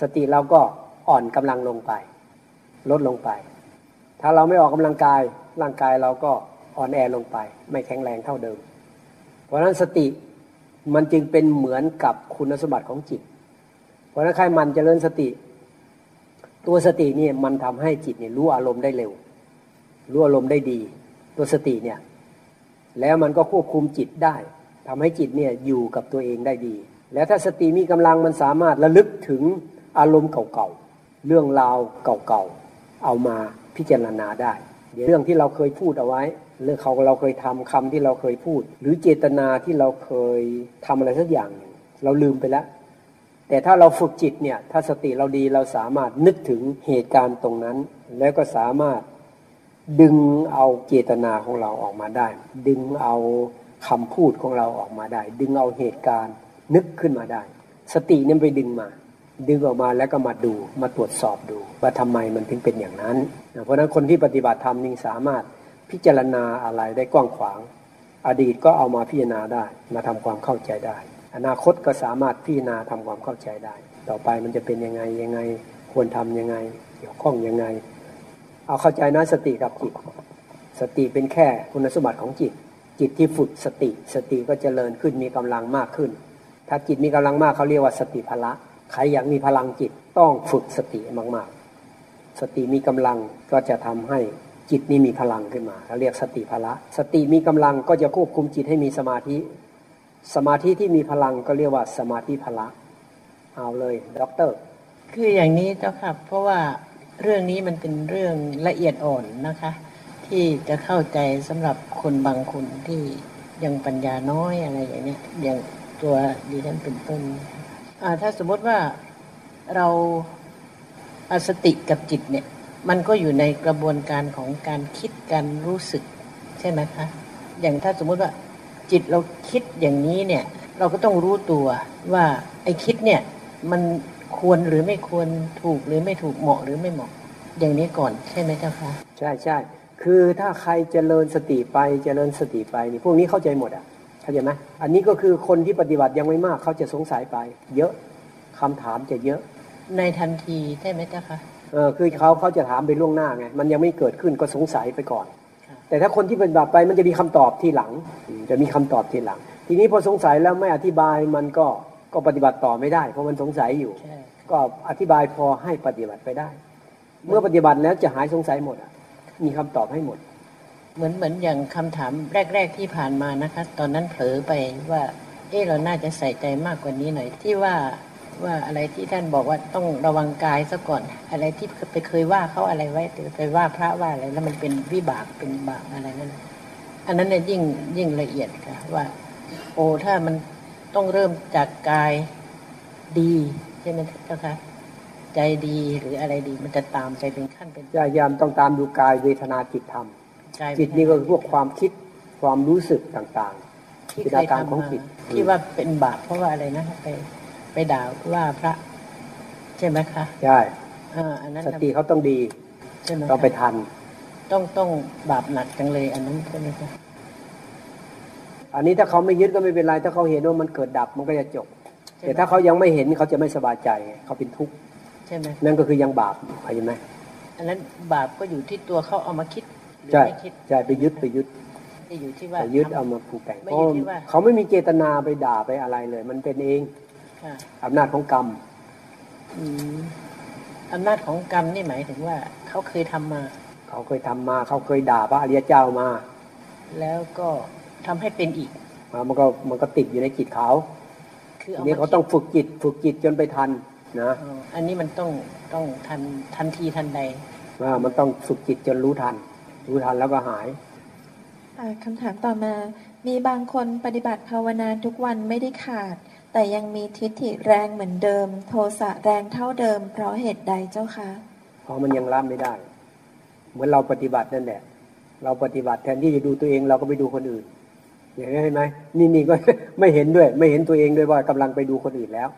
สติเราก็อ่อนกำลังลงไป ลดลงไป ถ้าเราไม่ออกกำลังกายร่างกายเราก็อ่อนแอลงไป ไม่แข็งแรงเท่าเดิม เพราะฉะนั้นสติมันจึงเป็นเหมือนกับคุณสมบัติของจิต เพราะฉะนั้นใครมันเจริญสติ ตัวสติเนี่ยมันทำให้จิตเนี่ยรู้อารมณ์ได้เร็ว รู้อารมณ์ได้ดี ตัวสติเนี่ย แล้วมันก็ควบคุมจิตได้ทำให้จิตเนี่ยอยู่กับตัวเองได้ดี แล้วถ้าสติมีกำลังมันสามารถระลึกถึงอารมณ์เก่าๆเรื่องราวเก่าๆเอามาพิจารณาได้เรื่องที่เราเคยพูดเอาไว้ เรื่องเขาเราเคยทำคำที่เราเคยพูด หรือเจตนาที่เราเคยทำอะไรสักอย่าง เราลืมไปแล้ว แต่ถ้าเราฝึกจิตเนี่ย ถ้าสติเราดีเราสามารถนึกถึงเหตุการณ์ตรงนั้น แล้วก็สามารถ ดึงเอาเจตนาของเราออกมาได้ ดึงเอาคำพูดของเราออกมาได้ ดึงเอาเหตุการณ์นึกขึ้นมาได้ สติเนี่ยไปดึงมา ดึงออกมาแล้วก็มาดูมาตรวจสอบดู ว่าทำไมมันถึงเป็นอย่างนั้น เพราะฉะนั้นคนที่ปฏิบัติธรรมนี่สามารถพิจารณาอะไรได้กว้างขวาง อดีตก็เอามาพิจารณาได้ มาทำความเข้าใจได้ อนาคตก็สามารถพิจารณาทำความเข้าใจได้ ต่อไปมันจะเป็นยังไงยังไงควรทํำยังไง เกี่ยวข้องยังไง เอาเข้าใจนะสติกับจิต สติเป็นแค่คุณสมบัติของจิต จิตที่ฝึกสติ สติก็จเจริญขึ้นมีกำลังมากขึ้น ถ้าจิตมีกำลังมากเขาเรียกว่าสติพละใครอยากมีพลังจิตต้องฝึกสติมากๆ สติมีกำลังก็จะทำให้จิตนี้มีพลังขึ้นมาเขาเรียกสติพละ สติมีกำลังก็จะควบคุมจิตให้มีสมาธิ สมาธิที่มีพลังก็เรียกว่าสมาธิพละ เอาเลยด็อกเตอร์ คืออย่างนี้เจ้าค่ะเพราะว่า เรื่องนี้มันเป็นเรื่องละเอียดอ่อนนะคะ ที่จะเข้าใจสำหรับคนบางคนที่ยังปัญญาน้อยอะไรอย่างเนี้ยอย่างตัวดีท่านเป็นต้นถ้าสมมติว่าเราอสติกับจิตเนี่ย มันก็อยู่ในกระบวนการของการคิดการรู้สึก ใช่ไหมคะ อย่างถ้าสมมติว่าจิตเราคิดอย่างนี้เนี่ย เราก็ต้องรู้ตัวว่าไอ้คิดเนี่ยมัน ควรหรือไม่ควรถูกหรือไม่ถูกเหมาะหรือไม่เหมาะ อย่างนี้ก่อนใช่ไหมเจ้าคะใช่ใช่คือถ้าใครจเจริญสติไปจเจริญสติไปนี่พวกนี้เข้าใจหมดอะเข้าใจไหมอันนี้ก็คือคนที่ปฏิบัติยังไม่มากเขาจะสงสัยไป เยอะคำถามจะเยอะ ในทันทีใช่ไหมเจ้าคะเออคือเขาเขาจะถามไปล่วงหน้าไงมันยังไม่เกิดขึ้นก็สงสัยไปก่อน แต่ถ้าคนที่ปฏิบัติไปมันจะมีคำตอบที่หลัง จะมีคำตอบที่หลัง ทีนี้พอสงสัยแล้วไม่อธิบายมันก็ ก็ปฏิบัติต่อไม่ได้ เพราะมันสงสัยอยู่ ก็อธิบายพอให้ปฏิบัติไปได้ เมื่อปฏิบัติแล้วจะหายสงสัยหมดอะ มีคำตอบให้หมด เหมือนเหมือนอย่างคำถามแรก ๆที่ผ่านมานะคะ ตอนนั้นเผลอไปว่า เออเราน่าจะใส่ใจมากกว่านี้หน่อยที่ว่าว่าอะไรที่ท่านบอกว่าต้องระวังกายซะก่อน อะไรที่ไปเคยว่าเขาอะไรไว้ไปว่าพระว่าอะไรแล้วมันเป็นวิบากเป็นบาปอะไรนั่นอันนั้นเนี่ยยิ่งยิ่งละเอียดค่ะว่า โอ้ถ้ามัน ต้องเริ่มจากกายดีใช่ไหมเจ้าคะใจดีหรืออะไรดีมันจะตามไปเป็นขั้นเป็นพยายามต้องตามดูกายเวทนาจิตธรรมจิตนี่ก็พวกความคิดความรู้สึกต่างๆที่อาการของจิตที่ว่าเป็นบาปเพราะว่าอะไรนะไปไปด่าว่าพระ ใช่ไหมคะใช่อันนั้นสติเขาต้องดีใช่ไหมต้องไปทัน ต้องต้องบาปหนักจังเลยอันนั้นใช่ไหมคะ อันนี้ถ้าเขาไม่ยึดก็ไม่เป็นไร ถ้าเขาเห็นว่ามันเกิดดับมันก็จะจบ แต่ถ้าเขายังไม่เห็นเขาจะไม่สบายใจเขาเป็นทุกข์ใช่ไหมนั่นก็คือยังบาปเข้าใจไหมอันนั้นบาปก็อยู่ที่ตัวเขาเอามาคิดใช่ใช่ไปยึดไปยึดอยู่ที่ว่ายึดเอามาผูกแต่งเพราะเขาไม่มีเจตนาไปด่าไปอะไรเลย มันเป็นเองอำนาจของกรรมอำนาจของกรรมนี่หมายถึงว่า เขาเคยทำมา เขาเคยทำมา เขาเคยด่าพระอริยเจ้ามา แล้วก็ ทำให้เป็นอีกมันก็มันก็ติดอยู่ในจิตเขาคือนี้เขาต้องฝึกจิต ฝึกจิตจนไปทันนะอันนี้มันต้องต้องทันทันทีทันใดว่ามันต้องฝึกจิตจนรู้ทัน รู้ทันแล้วก็หายคำถามต่อมา มีบางคนปฏิบัติภาวนาทุกวันไม่ได้ขาด แต่ยังมีทิฏฐิแรงเหมือนเดิม โทสะแรงเท่าเดิม เพราะเหตุใดเจ้าคะเพราะมันยังรับไม่ได้ เหมือนเราปฏิบัตินั่นแหละเราปฏิบัติแทนที่จะดูตัวเองเราก็ไปดูคนอื่น อย่างนี้เห็นไหมนี่นี่ก็ไม่เห็นด้วย ไม่เห็นตัวเองด้วยว่ากำลังไปดูคนอื่นแล้ว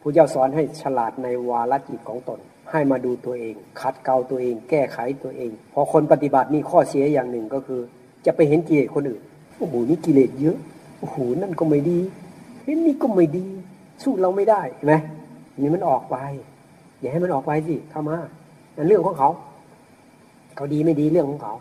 พระเจ้าสอนให้ฉลาดในวาลจิตของตน ให้มาดูตัวเองคัดเกลาตัวเอง แก้ไขตัวเอง พอคนปฏิบัตินี่ข้อเสียอย่างหนึ่งก็คือ จะไปเห็นกิเลสคนอื่นโอ้โหนี่กิเลสเยอะโอ้โหนั่นก็ไม่ดีเห็นนี่ก็ไม่ดี สู้เราไม่ได้เห็นไหมนี่มันออกไป อย่าให้มันออกไปสิเข้ามานั่นเรื่องของเขา เขาดีไม่ดีเรื่องของเขา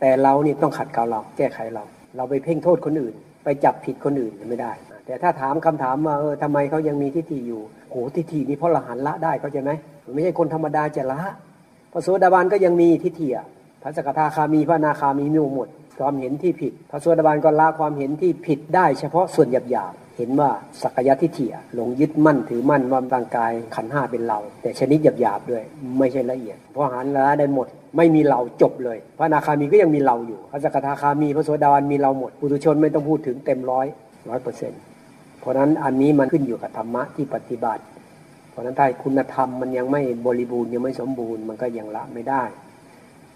แต่เราเนี่ต้องขัดเกลาเรา แก้ไขเรา เราไปเพ่งโทษคนอื่น ไปจับผิดคนอื่นไม่ได้ แต่ถ้าถามคำถามว่าเออทำไมเขายังมีทิฏฐิอยู่โหทิฏฐินี้เพราะละหันละได้เขาใจไหมไม่ใช่คนธรรมดาจะละพระโสดาบันก็ยังมีทิฏฐิพระสกทาคามีพระนาคามีมีหมด ความเห็นที่ผิด พระโสดาบันก็ละความเห็นที่ผิดได้เฉพาะส่วนหยาบๆ เห็นว่าสักยะทิฏฐิหลงยึดมั่นถือมั่นว่าร่างกายขันห้าเป็นเรา แต่ชนิดหยาบๆด้วย ไม่ใช่ละเอียดเพราะหันละได้หมดไม่มีเราจบเลย พระนาคามีก็ยังมีเราอยู่พระสกทาคามีพระโสดาบันมีเราหมดปุถุชนไม่ต้องพูดถึงเต็มร้อยร้อยเปอร์เซ็นต์เพราะนั้นอันนี้มันขึ้นอยู่กับธรรมะที่ปฏิบัติ เพราะนั้นถ้าคุณธรรมมันยังไม่บริบูรณ์ยังไม่สมบูรณ์มันก็ยังละไม่ได้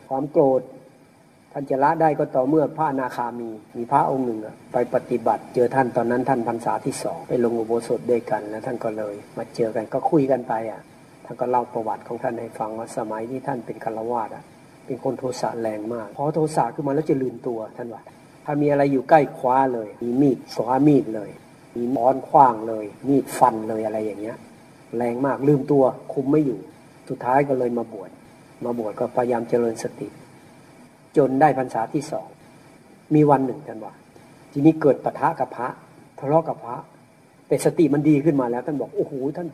ความโกรธ ท่านจะละได้ก็ต่อเมื่อพระนาคามี มีพระองค์หนึ่งไปปฏิบัติ เจอท่านตอนนั้นท่านพรรษาที่สองไปลงอุโบสถด้วยกันแล้วท่านก็เลย มาเจอกันก็คุยกันไปอะท่านก็เล่าประวัติของท่านให้ฟังว่าสมัยที่ท่านเป็นคารวาสอะเป็นคนโทสะแรงมากพอโทสะขึ้นมาแล้วจะลืมตัวท่านว่าถ้ามีอะไรอยู่ใกล้คว้าเลย มีมีดสวามีดเลย มีม้อนคว้างเลย มีดฟันเลยอะไรอย่างเงี้ย แรงมากลืมตัวคุมไม่อยู่ สุดท้ายก็เลยมาบวชมาบวชก็พยายามเจริญสติ จนได้พรรษาที่สองมีวันหนึ่งท่านว่า ทีนี้เกิดปะทะกับพระทะเลาะกับพระ แต่สติมันดีขึ้นมาแล้วท่านบอกโอ้โหท่าน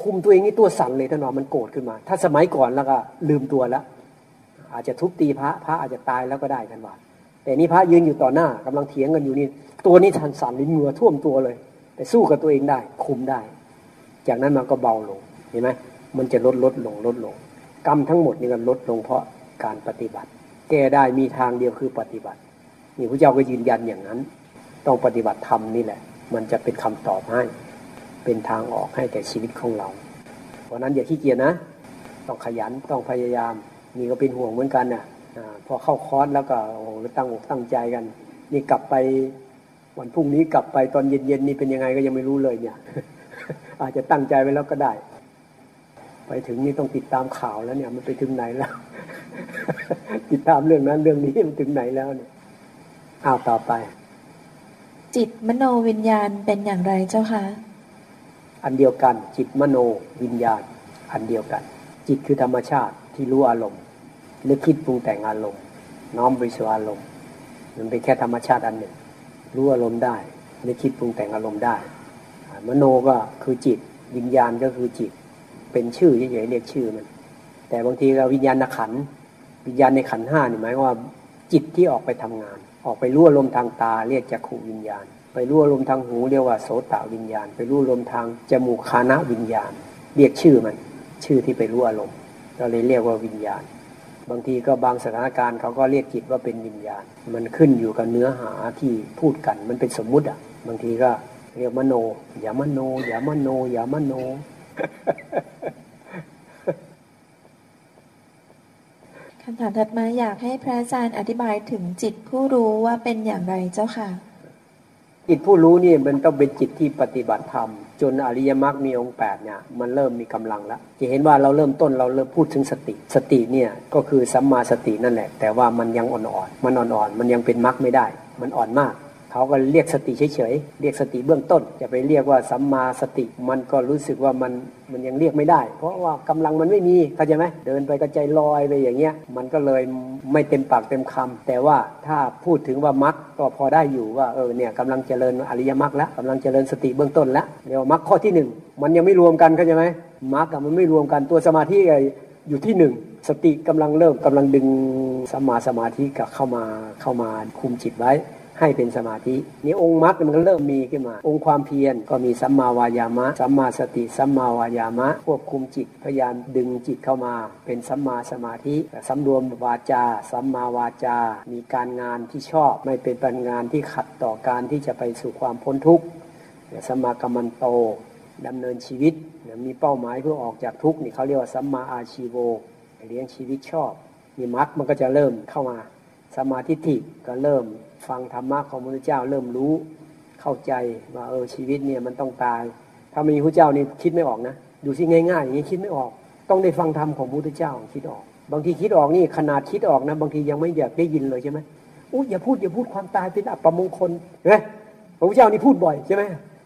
คุมตัวเองนี่ตัวสั่นเลยท่านว่ามันโกรธขึ้นมา ถ้าสมัยก่อนแล้วก็ลืมตัวแล้ว อาจจะทุบตีพระพระอาจจะตายแล้วก็ได้ท่านว่า แต่นี่พระยืนอยู่ต่อหน้ากำลังเถียงกันอยู่นี่ตัวนี้ทันสั่นลิ้นเหงื่อท่วมตัวเลย แต่สู้กับตัวเองได้ คุมได้ จากนั้นมันก็เบาลงเห็นไหมมันจะลดลดลงลดลง กรรมทั้งหมดนี่ก็ลดลงเพราะการปฏิบัติ แก้ได้มีทางเดียวคือปฏิบัติ นี่พระเจ้าก็ยืนยันอย่างนั้น ต้องปฏิบัติธรรมนี่แหละ มันจะเป็นคำตอบให้ เป็นทางออกให้แก่ชีวิตของเรา เพราะนั้นอย่าขี้เกียจนะ ต้องขยันต้องพยายาม นี่ก็เป็นห่วงเหมือนกันนะ่ะพอเข้าคอร์สแล้วก็โอ้โหตั้งอกตั้งใจกัน นี่กลับไปวันพรุ่งนี้กลับไปตอนเย็นๆนี่เป็นยังไงก็ยังไม่รู้เลยเนี่ย อาจจะตั้งใจไว้แล้วก็ได้ ไปถึงนี่ต้องติดตามข่าวแล้วเนี่ย มันไปถึงไหนแล้ว ติดตามเรื่องนั้นเรื่องนี้มันถึงไหนแล้วเนี่ยอ้าวต่อไป จิตมโนวิญญาณเป็นอย่างไรเจ้าคะอันเดียวกัน จิตมโนวิญญาณ อันเดียวกัน จิตคือธรรมชาติที่รู้อารมณ์หรือคิดปรุงแต่งอารมณ์น้อมไปสู่อารมณ์มันเป็นแค่ธรรมชาติอันหนึ่ง รู้อารมณ์ได้หรือคิดปรุงแต่งอารมณ์ได้ มโนก็คือจิตวิญญาณก็คือจิต เป็นชื่อเฉยๆเรียกชื่อมัน แต่บางทีเราวิญญาณขัน วิญญาณในขันห้านี่หมายว่าจิตที่ออกไปทำงาน ออกไปรู้อารมทางตา เรียกจักขูวิญญาณ ไปรู้อารมทางหูเรียกว่าโสตวิญญาณ ไปรู้อารมทางจมูกคานะวิญญาณ เรียกชื่อมัน ชื่อที่ไปรู้อารมเราเลยเรียกว่าวิญญาณ บางทีก็บางสถานการณ์เขาก็เรียกจิตว่าเป็นวิญญาณ มันขึ้นอยู่กับเนื้อหาที่พูดกันมันเป็นสมมุติอะบางทีก็เรียกมโนอย่ามโนอย่ามโนอย่ามโน คำถามถัดมาอยากให้พระอาจารย์อธิบายถึงจิตผู้รู้ว่าเป็นอย่างไรเจ้าค่ะ จิตผู้รู้นี่มันต้องเป็นจิตที่ปฏิบัติธรรม จนอริยมรรคมีองค์แปดเนี่ยมันเริ่มมีกำลังแล้วจะเห็นว่าเราเริ่มต้นเราเริ่มพูดถึงสติ สติเนี่ยก็คือสัมมาสตินั่นแหละ แต่ว่ามันยังอ่อนๆมันอ่อนๆมันยังเป็นมรรคไม่ได้ มันอ่อนมาก เขาก็เรียกสติเฉยๆ เรียกสติเบื้องต้น จะไปเรียกว่าสัมมาสติ มันก็รู้สึกว่ามันมันยังเรียกไม่ได้ เพราะว่ากำลังมันไม่มีเข้าใจไหมเดินไปก็ใจลอยไปอย่างเงี้ย มันก็เลยไม่เต็มปากเต็มคำแต่ว่าถ้าพูดถึงว่ามรรคก็พอได้อยู่ว่าเออเนี่ยกำลังเจริญอริยมรรคแล้วกำลังเจริญสติเบื้องต้นแล้วเรียกว่ามรรคข้อที่หนึ่งมันยังไม่รวมกันเข้าใจไหมมรรคมันไม่รวมกันตัวสมาธิอยู่ที่หนึ่งสติกำลังเริ่มกำลังดึงสมาสมาธิกับเข้ามาเข้ามาคุมจิตไว้ ให้เป็นสมาธินี่องค์มรรคมันก็เริ่มมีขึ้นมา องค์ความเพียรก็มีสัมมาวายามะ สัมมาสติสัมมาวายามะ ควบคุมจิตพยายามดึงจิตเข้ามา เป็นสัมมาสมาธิสำรวมวาจาสัมมาวาจา มีการงานที่ชอบไม่เป็นการงานที่ขัดต่อการที่จะไปสู่ความพ้นทุกข์สัมมากัมมันโตดำเนินชีวิตมีเป้าหมายเพื่อออกจากทุกข์นี่เขาเรียกว่าสัมมาอาชีโวเลี้ยงชีวิตชอบมีมรรคมันก็จะเริ่มเข้ามาสมาธิิก็เริ่ม ฟังธรรมะของพระเจ้าเริ่มรู้เข้าใจว่าเออชีวิตเนี่ยมันต้องตาย ถ้าไม่มีพระเจ้านี่คิดไม่ออกนะดูที่ง่ายๆอย่างนี้คิดไม่ออก ต้องได้ฟังธรรมของพระพุทธเจ้าคิดออก บางทีคิดออกนี่ขนาดคิดออกนะ บางทียังไม่อยากได้ยินเลยใช่ไหมอู้อย่าพูดอย่าพูดความตายเป็นอัปมงคลเห็นไหมพระพุทธเจ้านี่พูดบ่อยใช่ไหม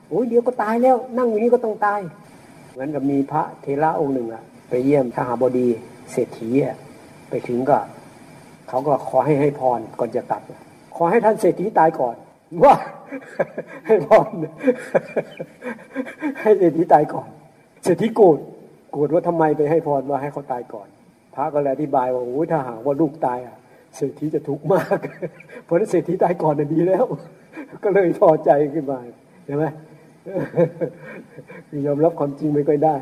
โอ้ยเดี๋ยวก็ตายแล้ว นั่งอยู่นี่ก็ต้องตาย เหมือนกับมีพระเทระองค์หนึ่งอะไปเยี่ยมทหาบดีเศรษฐีอะไปถึงก็เขาก็ขอให้ให้พรก่อนจะตัด ขอให้ท่านเศรษฐีตายก่อน ว่าให้พรให้เศรษฐีตายก่อน เศรษฐีโกรธโกรธว่าทำไมไปให้พรว่าให้เขาตายก่อน พระก็เลยอธิบายว่าโอ้ยถ้าหากว่าลูกตายอะเศรษฐีจะทุกข์มาก เพราะนั้นเศรษฐีตายก่อนน่ะดีแล้ว ก็เลยพอใจขึ้นมาใช่ไหมยอมรับความจริงไม่ค่อยได้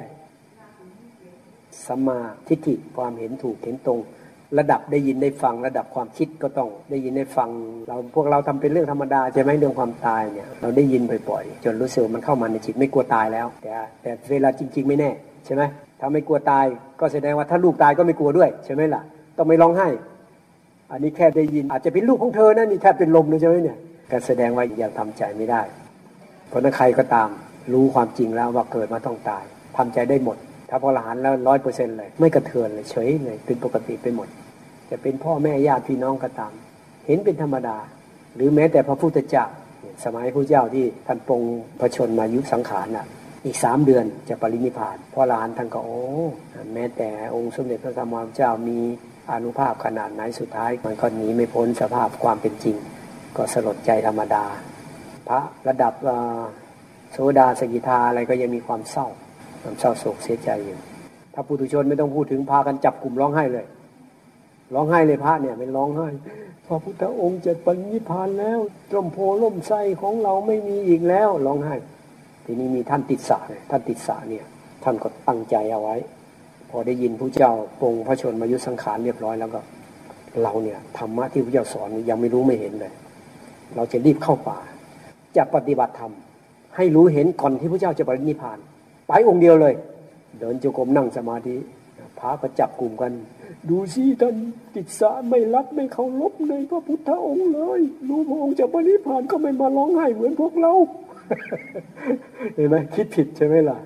สัมมาทิฏฐิความเห็นถูกเห็นตรง ระดับได้ยินได้ฟังระดับความคิดก็ต้องได้ยินได้ฟัง เราพวกเราทำเป็นเรื่องธรรมดาใช่ไหมเรื่องความตายเนี่ยเราได้ยินบ่อยๆ จนรู้สึกมันเข้ามาในจิตไม่กลัวตายแล้ว แต่แต่เวลาจริง ๆ ไม่แน่ใช่ไหมถ้าไม่กลัวตายก็แสดงว่าถ้าลูกตายก็ไม่กลัวด้วยใช่ไหมล่ะต้องไม่ร้องไห้ อันนี้แค่ได้ยินอาจจะเป็นลูกของเธอนะนี่แทบเป็นลมเลยใช่ไหมเนี่ยก็แสดงว่ายังทำใจไม่ได้ เพราะนั้นใครก็ตามรู้ความจริงแล้วว่าเกิดมาต้องตายทำใจได้หมด ถ้าพอละหันแล้วร้อยเปอร์เซ็นต์เลย ไม่กระเทือนเลยเฉยเลยเป็นปกติไปหมด จะเป็นพ่อแม่ญาติพี่น้องก็ตาม เห็นเป็นธรรมดา หรือแม้แต่พระพุทธเจ้าสมัยพระเจ้าที่ท่านปรงพระชนมายุสังขารน่ะอีกสามเดือนจะปรินิพานพ่อหลานท่านก็โอ้แม้แต่องค์สมเด็จพระสัมมาสัมพุทธเจ้ามีอนุภาพขนาดไหนสุดท้าย มันก็หนีไม่พ้นสภาพความเป็นจริง ก็สลดใจธรรมดา พระระดับโสดาสกิทาอะไรก็ยังมีความเศร้า ความเศร้าโศกเสียใจอยู่ ถ้าปุถุชนไม่ต้องพูดถึงพากันจับกลุ่มร้องไห้เลย ร้องไห้เลยพระเนี่ยเป็นร้องไห้พระพุทธองค์จะปรินิพานแล้วร่มโพล่มไส้ของเราไม่มีอีกแล้วร้องไห้ ทีนี้มีท่านติดสะเนี่ยท่านติดสะเนี่ย ท่านก็ตั้งใจเอาไว้ พอได้ยินพระเจ้าปรงพระชนมายุสังขารเรียบร้อยแล้วก็ เราเนี่ยธรรมะที่พระเจ้าสอนยังไม่รู้ไม่เห็นเลย เราจะรีบเข้าป่า จะปฏิบัติธรรมให้รู้เห็นก่อนที่พระเจ้าจะปรินิพาน ไปองค์เดียวเลย เดินจงกรมนั่งสมาธิพระก็จับกลุ่มกัน ดูสิท่านติดสะไม่รักไม่เคารพในพระพุทธองค์เลยรู้พระองค์จะปรินิพานก็ไม่มาร้องไห้เหมือนพวกเราเห็นไหมคิดผิดใช่ไหมล่ะ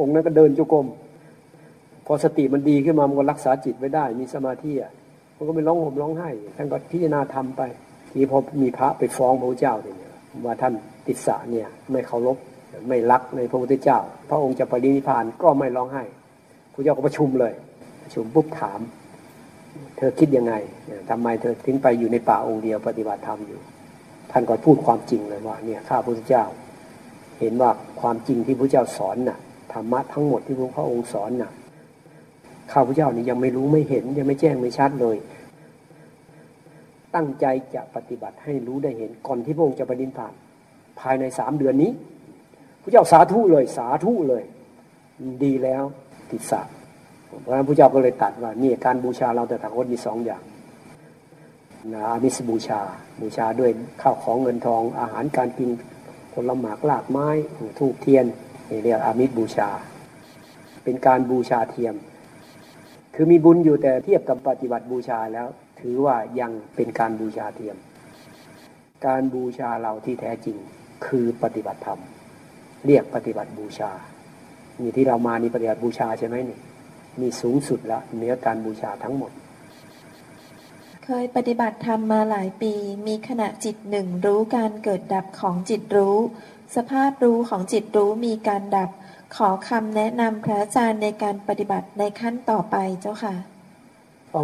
องค์นั้นก็เดินจงกรมพอสติมันดีขึ้นมามันก็รักษาจิตไว้ได้ มีสมาธิอะมันก็ไม่ร้องห่มร้องไห้ท่านก็พิจารณาทำไป ทีพอมีพระไปฟ้องพระเจ้าเนี่ยว่าท่านติดสะเนี่ย ไม่เคารพ ไม่รักในพระพุทธเจ้า พระองค์จะปรินิพานก็ไม่ร้องไห้พระเจ้าก็ประชุมเลย ประชุมปุ๊บถาม เธอคิดยังไงทำไมเธอถึงไปอยู่ในป่าองค์เดียวปฏิบัติธรรมอยู่ ท่านก็พูดความจริงเลยว่าเนี่ยข้าพระพุทธเจ้า เห็นว่าความจริงที่พระเจ้าสอนน่ะธรรมะทั้งหมดที่พระองค์สอนน่ะข้าพระเจ้านี่ยังไม่รู้ไม่เห็นยังไม่แจ้งไม่ชัดเลย ตั้งใจจะปฏิบัติให้รู้ได้เห็นก่อนที่พระองค์จะปฏิบัติภายในสามเดือนนี้ พระเจ้าสาธุเลย สาธุเลย ดีแล้วติดสะเพราะฉะนั้นพระเจ้าก็เลยตัดว่านี่การบูชาเราแต่ถางคตมีสองอย่างนะอามิสบูชา บูชาด้วยข้าวของเงินทองอาหารการกินผลหมากลากไม้ทูบเทียนนี่เรียกอามิสบูชา เป็นการบูชาเทียม คือมีบุญอยู่แต่เทียบกับปฏิบัติบูชาแล้ว ถือว่ายังเป็นการบูชาเทียม การบูชาเราที่แท้จริงคือปฏิบัติธรรม เรียกปฏิบัติบูชานี่ที่เรามานี่ปฏิบัติบูชาใช่ไหมนี่มีสูงสุดละเนื้อการบูชาทั้งหมด เคยปฏิบัติธรรมมาหลายปี มีขณะจิตหนึ่งรู้การเกิดดับของจิตรู้ สภาพรู้ของจิตรู้มีการดับ ขอคำแนะนำพระอาจารย์ในการปฏิบัติในขั้นต่อไปเจ้าค่ะ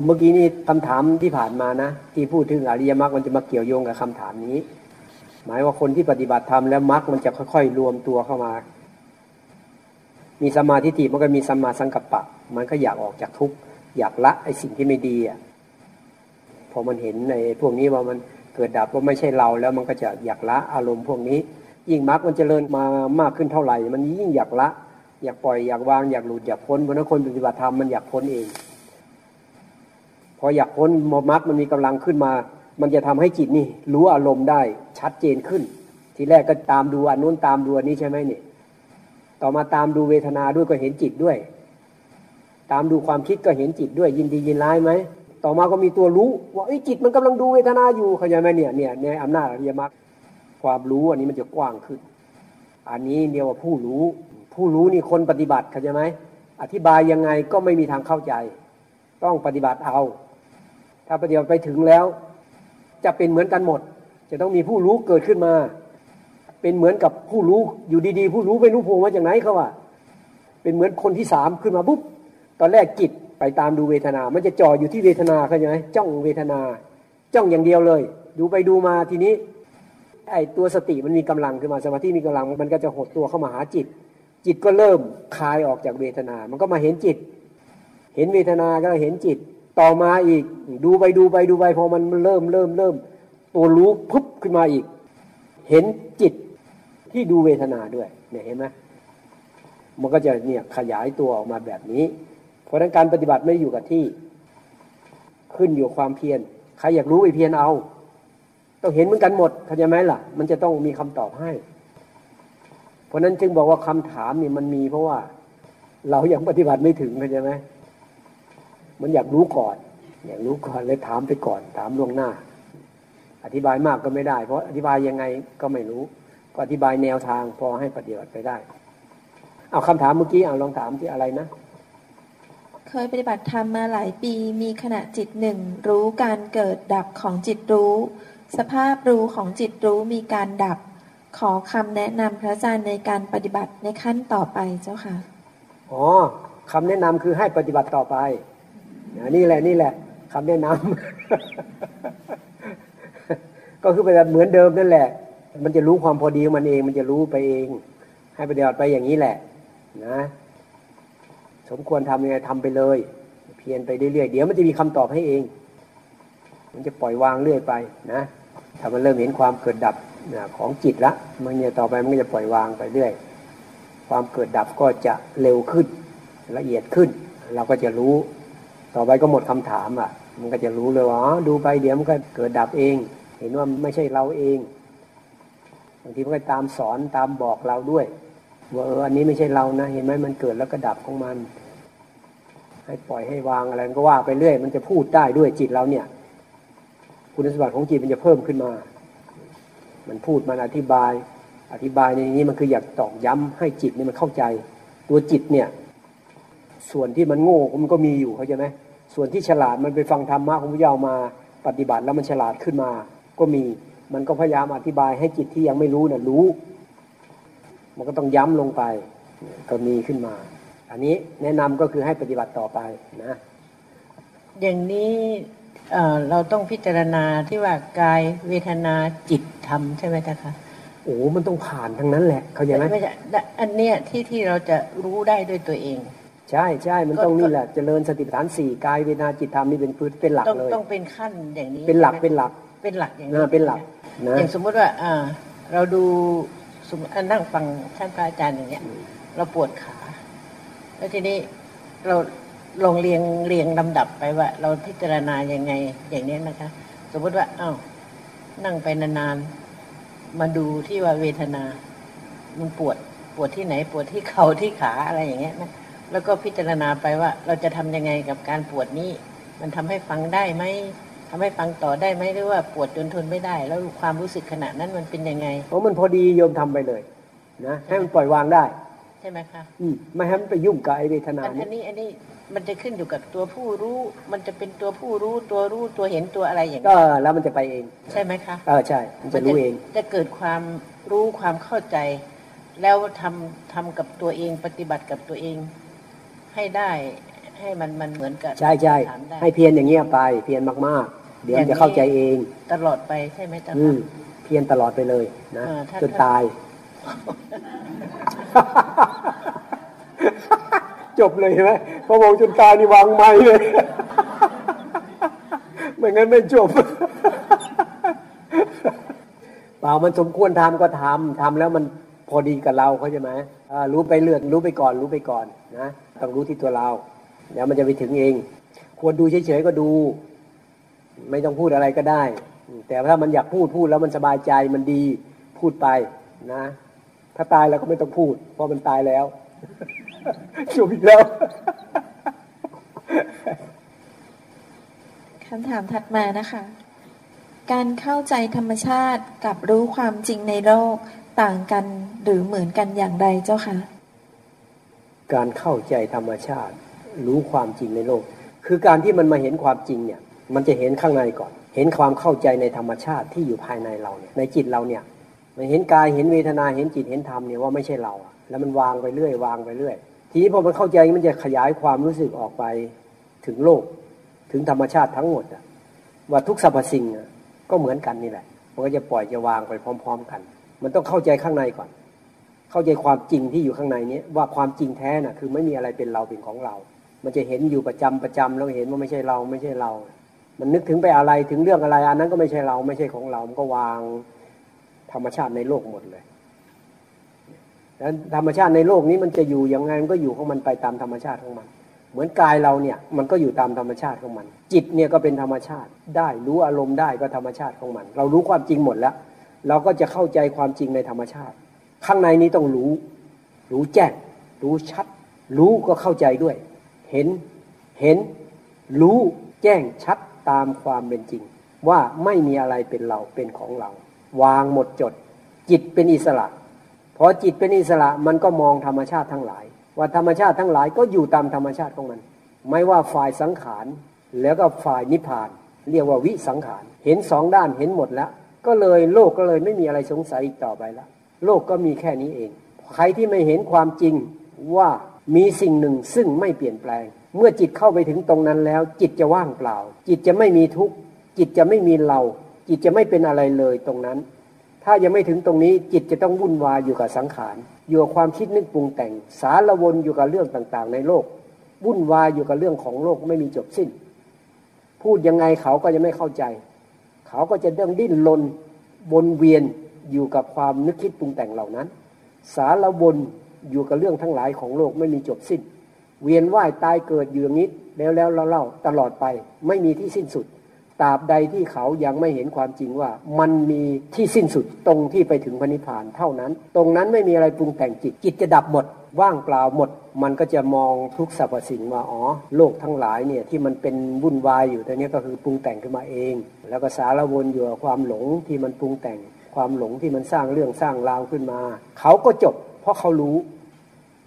เมื่อกี้นี่คำถามที่ผ่านมานะ ที่พูดถึงอริยมรรคมันจะมาเกี่ยวโยงกับคำถามนี้ หมายว่าคนที่ปฏิบัติธรรมแล้วมรรคมันจะค่อยๆ รวมตัวเข้ามา มีสมาธิฏฐิมันก็มีสมาสังกัปปะ มันก็อยากออกจากทุกข์อยากละไอ้สิ่งที่ไม่ดีอะพอมันเห็นในพวกนี้ว่ามันเกิดดับว่าไม่ใช่เราแล้วมันก็จะอยากละอารมณ์พวกนี้ ยิ่งมรรคมันจเจริญมามากขึ้นเท่าไหร่ มันยิ่งอยากละ อยากปล่อยอยากวางอยากหลุดอยากพ้นเพราะนั้นคนปฏิบัติธรรมมันอยากพ้นเอง พออยากพ้นมรรคมันมีกำลังขึ้นมา มันจะทำให้จิตนี่รู้อารมณ์ได้ชัดเจนขึ้น ทีแรกก็ตามดูอันนู้นตามดูอันนี้ใช่ไหมเนี่ยต่อมาตามดูเวทนาด้วยก็เห็นจิตด้วย ตามดูความคิดก็เห็นจิตด้วย ยินดียินร้ายไหมต่อมาก็มีตัวรู้ว่าไอ้จิตมันกำลังดูเวทนาอยู่เข้าใจไหมเนี่ยเนี่ยในอำนาจอริยมรรคความรู้อันนี้มันจะกว้างขึ้น อันนี้เรียกว่าผู้รู้ ผู้รู้นี่คนปฏิบัติเข้าใจไหมอธิบายยังไงก็ไม่มีทางเข้าใจ ต้องปฏิบัติเอา ถ้าปฏิบัติไปถึงแล้ว จะเป็นเหมือนกันหมด จะต้องมีผู้รู้เกิดขึ้นมา เป็นเหมือนกับผู้รู้อยู่ดีๆ ผู้รู้ไม่รู้โผล่มาจากไหนเขาว่า เป็นเหมือนคนที่สามขึ้นมาปุ๊บตอนแรกจิตไปตามดูเวทนา มันจะจ่ออยู่ที่เวทนาเข้าใจไหมจ้องเวทนา จ้องอย่างเดียวเลย ดูไปดูมาทีนี้ ไอตัวสติมันมีกำลังขึ้นมาสมาธิมีกำลัง มันก็จะหดตัวเข้ามาหาจิต จิตก็เริ่มคลายออกจากเวทนา มันก็มาเห็นจิต เห็นเวทนาก็เห็นจิต ต่อมาอีก ดูไปดูไปดูไปพอมันเริ่มเริ่มเริ่มตัวรู้พุบขึ้นมาอีก เห็นจิตที่ดูเวทนาด้วยเนี่ยเห็นไหมมันก็จะเนี่ยขยายตัวออกมาแบบนี้ เพราะนั้นการปฏิบัติไม่อยู่กับที่ ขึ้นอยู่ความเพียรใครอยากรู้ไปเพียรเอา ต้องเห็นเหมือนกันหมดเข้าใจไหมล่ะ มันจะต้องมีคำตอบให้ เพราะนั้นจึงบอกว่าคำถามนี่มันมีเพราะว่า เรายังปฏิบัติไม่ถึงเข้าใจไหม มันอยากรู้ก่อน อยากรู้ก่อนเลยถามไปก่อน ถามล่วงหน้า อธิบายมากก็ไม่ได้ เพราะอธิบายยังไงก็ไม่รู้ ก็อธิบายแนวทางพอให้ปฏิบัติไปได้ เอาคำถามเมื่อกี้เอาลองถามที่อะไรนะเคยปฏิบัติธรรมมาหลายปีมีขณะจิตหนึ่งรู้การเกิดดับของจิตรู้ สภาพรู้ของจิตรู้มีการดับ ขอคำแนะนำพระอาจารย์ในการปฏิบัติในขั้นต่อไปเจ้าค่ะ อ๋อคำแนะนำคือให้ปฏิบัติต่อไป นี่แหละนี่แหละคำแนะนำก็คือปฏิบัติเหมือนเดิมนั่นแหละ มันจะรู้ความพอดีของมันเอง มันจะรู้ไปเอง ให้ปฏิบัติไปอย่างนี้แหละ นะ สมควรทำยังไงทำไปเลย เพียรไปเรื่อยๆเดี๋ยวมันจะมีคำตอบให้เอง มันจะปล่อยวางเรื่อยไป นะถ้ามันเริ่มเห็นความเกิดดับของจิตละมันเนี่ยต่อไปมันก็จะปล่อยวางไปเรื่อย ความเกิดดับก็จะเร็วขึ้นละเอียดขึ้น เราก็จะรู้ ต่อไปก็หมดคำถามอะ มันก็จะรู้เลยว่าดูไปเดี๋ยวมันก็เกิดดับเอง เห็นว่าไม่ใช่เราเองบางทีมันก็ตามสอนตามบอกเราด้วยว่าเอออันนี้ไม่ใช่เรานะเห็นไหมมันเกิดแล้วก็ดับของมัน ให้ปล่อยให้วางอะไรก็ว่าไปเรื่อย มันจะพูดได้ด้วยจิตเราเนี่ย คุณสมบัติของจิตมันจะเพิ่มขึ้นมา มันพูดมันอธิบาย อธิบายในนี้มันคืออยากตอกย้ำให้จิตนี่มันเข้าใจ ตัวจิตเนี่ย ส่วนที่มันโง่มันก็มีอยู่เข้าใจไหม ส่วนที่ฉลาดมันไปฟังธรรมะของพระเจ้ามาปฏิบัติแล้วมันฉลาดขึ้นมา ก็มีมันก็พยายามอธิบายให้จิตที่ยังไม่รู้น่ะรู้ มันก็ต้องย้ำลงไป ก็มีขึ้นมา อันนี้แนะนำก็คือให้ปฏิบัติต่อไปนะ อย่างนี้เอ่อเราต้องพิจารณาที่ว่ากายเวทนาจิตธรรมใช่ไหมจ๊ะคะโอ้มันต้องผ่านทั้งนั้นแหละ เข้าใจไหมไม่ใช่อันเนี้ยที่ที่เราจะรู้ได้ด้วยตัวเอง ใช่ใช่มันต้องก็นี่แหละเจริญสติปัฏฐานสี่กายเวทนาจิตธรรมนี่เป็นพื้นเป็นหลักต้องเลยต้องเป็นขั้นอย่างนี้เป็นหลักใช่ไมเป็นหลักเป็นหลักอย่างนะเป็นหลักนะอย่างสมมุติว่าอ่าเราดูสมมติอะนั่งฟังท่านพระอาจารย์อย่างเงี้ย เราปวดขา แล้วทีนี้เราลองเรียงเรียงลำดับไปว่า เราพิจารณายังไงอย่างนี้นะคะ สมมติว่าอ้าวนั่งไปนานๆมาดูที่ว่าเวทนา มันปวดปวดที่ไหนปวดที่เข่าที่ขาอะไรอย่างเงี้ยนะ แล้วก็พิจารณาไปว่าเราจะทำยังไงกับการปวดนี้ มันทำให้ฟังได้ไหมทำให้ฟังต่อได้ไหมหรือว่าปวดจนทนไม่ได้ แล้วความรู้สึกขณะนั้นมันเป็นยังไงเพราะมันพอดีโยมทำไปเลยนะให้มันปล่อยวางได้ ใช่ไหมคะอืมไม่ให้มันไปยุ่งกับไอเวทนาอันอันี้นนี้อันนี้มันจะขึ้นอยู่กับตัวผู้รู้ มันจะเป็นตัวผู้รู้ตัวรู้ตัวเห็นตัวอะไรอย่างก็นี้แล้วมันจะไปเอง ใช่ไหมคะเออใช่ มันจะรู้เอง จะเกิดความรู้ความเข้าใจ แล้วทำทำกับตัวเองปฏิบัติกับตัวเอง ให้ได้ให้มันมันเหมือนกับใช่ใช่ถามได้ให้เพียรอย่างเงี้ยไป เพียรมากๆ เดี๋ยวมันจะเข้าใจเองตลอดไปใช่ไหมจ๊ะอืมเพียรตลอดไปเลยนะอ่าถ้าจนตาย จบเลยใช่ไหมพอบอกจนตายนี่วางไม้เลยไม่งั้นไม่จบเปล่ามันสมควรทำก็ทำทำแล้วมันพอดีกับเราเขาใช่ไหมอ่ารู้ไปเลือกรู้ไปก่อนรู้ไปก่อนนะ ต้องรู้ที่ตัวเราแล้วมันจะไปถึงเอง ควรดูเฉยๆก็ดู ไม่ต้องพูดอะไรก็ได้ แต่ถ้ามันอยากพูดพูดแล้วมันสบายใจมันดีพูดไปนะ ถ้าตายแล้วก็ไม่ต้องพูด เพราะมันตายแล้วจบอีกแล้วคำถามถัดมานะคะ การเข้าใจธรรมชาติกับรู้ความจริงในโลกต่างกันหรือเหมือนกันอย่างไรเจ้าคะ การเข้าใจธรรมชาติ รู้ความจริงในโลก คือการที่มันมาเห็นความจริงเนี่ย มันจะเห็นข้างในก่อน เห็นความเข้าใจในธรรมชาติที่อยู่ภายในเราเนี่ยในจิตเราเนี่ยมันเห็นกายเห็นเวทนาเห็นจิตเห็นธรรมเนี่ยว่าไม่ใช่เรา แล้วมันวางไปเรื่อย วางไปเรื่อย ทีนี้พอมันเข้าใจมันจะขยายความรู้สึกออกไปถึงโลก ถึงธรรมชาติทั้งหมดว่าทุกสรรพสิ่งก็เหมือนกันนี่แหละมันก็จะปล่อยจะวางไปพร้อม ๆ กัน มันต้องเข้าใจข้างในก่อน เข้าใจความจริงที่อยู่ข้างในนี้ว่าความจริงแท้น่ะคือไม่มีอะไรเป็นเราเป็นของเรา มันจะเห็นอยู่ประจำประจำแล้วเห็นว่าไม่ใช่เราไม่ใช่เรา มันนึกถึงไปอะไรถึงเรื่องอะไรอันนั้นก็ไม่ใช่เราไม่ใช่ของเรา มันก็วางธรรมชาติในโลกหมดเลยแล้วธรรมชาติในโลกนี้มันจะอยู่ยังไงมันก็อยู่ของมันไปตามธรรมชาติของมัน เหมือนกายเราเนี่ยมันก็อยู่ตามธรรมชาติของมัน จิตเนี่ยก็เป็นธรรมชาติได้รู้อารมณ์ได้ก็ธรรมชาติของมัน เรารู้ความจริงหมดแล้ว เราก็จะเข้าใจความจริงในธรรมชาติ ข้างในนี้ต้องรู้ รู้แจ้ง รู้ชัด รู้ก็เข้าใจด้วย เห็น เห็น รู้แจ้งชัดตามความเป็นจริง ว่าไม่มีอะไรเป็นเราเป็นของเรา วางหมดจด จิตเป็นอิสระ พอจิตเป็นอิสระมันก็มองธรรมชาติทั้งหลาย ว่าธรรมชาติทั้งหลายก็อยู่ตามธรรมชาติของมัน ไม่ว่าฝ่ายสังขารแล้วก็ฝ่ายนิพพาน เรียกว่าวิสังขาร เห็นสองด้านเห็นหมดแล้ว ก็เลยโลกก็เลยไม่มีอะไรสงสัยอีกต่อไปแล้ว โลกก็มีแค่นี้เอง ใครที่ไม่เห็นความจริงว่ามีสิ่งหนึ่งซึ่งไม่เปลี่ยนแปลง เมื่อจิตเข้าไปถึงตรงนั้นแล้ว จิตจะว่างเปล่า จิตจะไม่มีทุกข์ จิตจะไม่มีเรา จิตจะไม่เป็นอะไรเลยตรงนั้น ถ้ายังไม่ถึงตรงนี้จิตจะต้องวุ่นวายอยู่กับสังขาร อยู่กับความคิดนึกปรุงแต่ง สารวนอยู่กับเรื่องต่างๆ ในโลก วุ่นวายอยู่กับเรื่องของโลกไม่มีจบสิ้น พูดยังไงเขาก็จะไม่เข้าใจ เขาก็จะเรื่องดิ้นรนวนเวียน อยู่กับความนึกคิดปรุงแต่งเหล่านั้น สารวนอยู่กับเรื่องทั้งหลายของโลกไม่มีจบสิ้น เวียนว่ายตายเกิดอยู่อย่างนี้แล้วแล้วเล่าตลอดไปไม่มีที่สิ้นสุดตราบใดที่เขายังไม่เห็นความจริงว่า มันมีที่สิ้นสุดตรงที่ไปถึงพระนิพพานเท่านั้น ตรงนั้นไม่มีอะไรปรุงแต่งจิตจิตจะดับหมด ว่างเปล่าหมด มันก็จะมองทุกสรรพสิ่งว่าอ๋อโลกทั้งหลายเนี่ยที่มันเป็นวุ่นวายอยู่ตอนนี้ก็คือปรุงแต่งขึ้นมาเอง แล้วก็สารวนอยู่กับความหลงที่มันปรุงแต่ง ความหลงที่มันสร้างเรื่องสร้างราวขึ้นมา เขาก็จบ เพราะเขารู้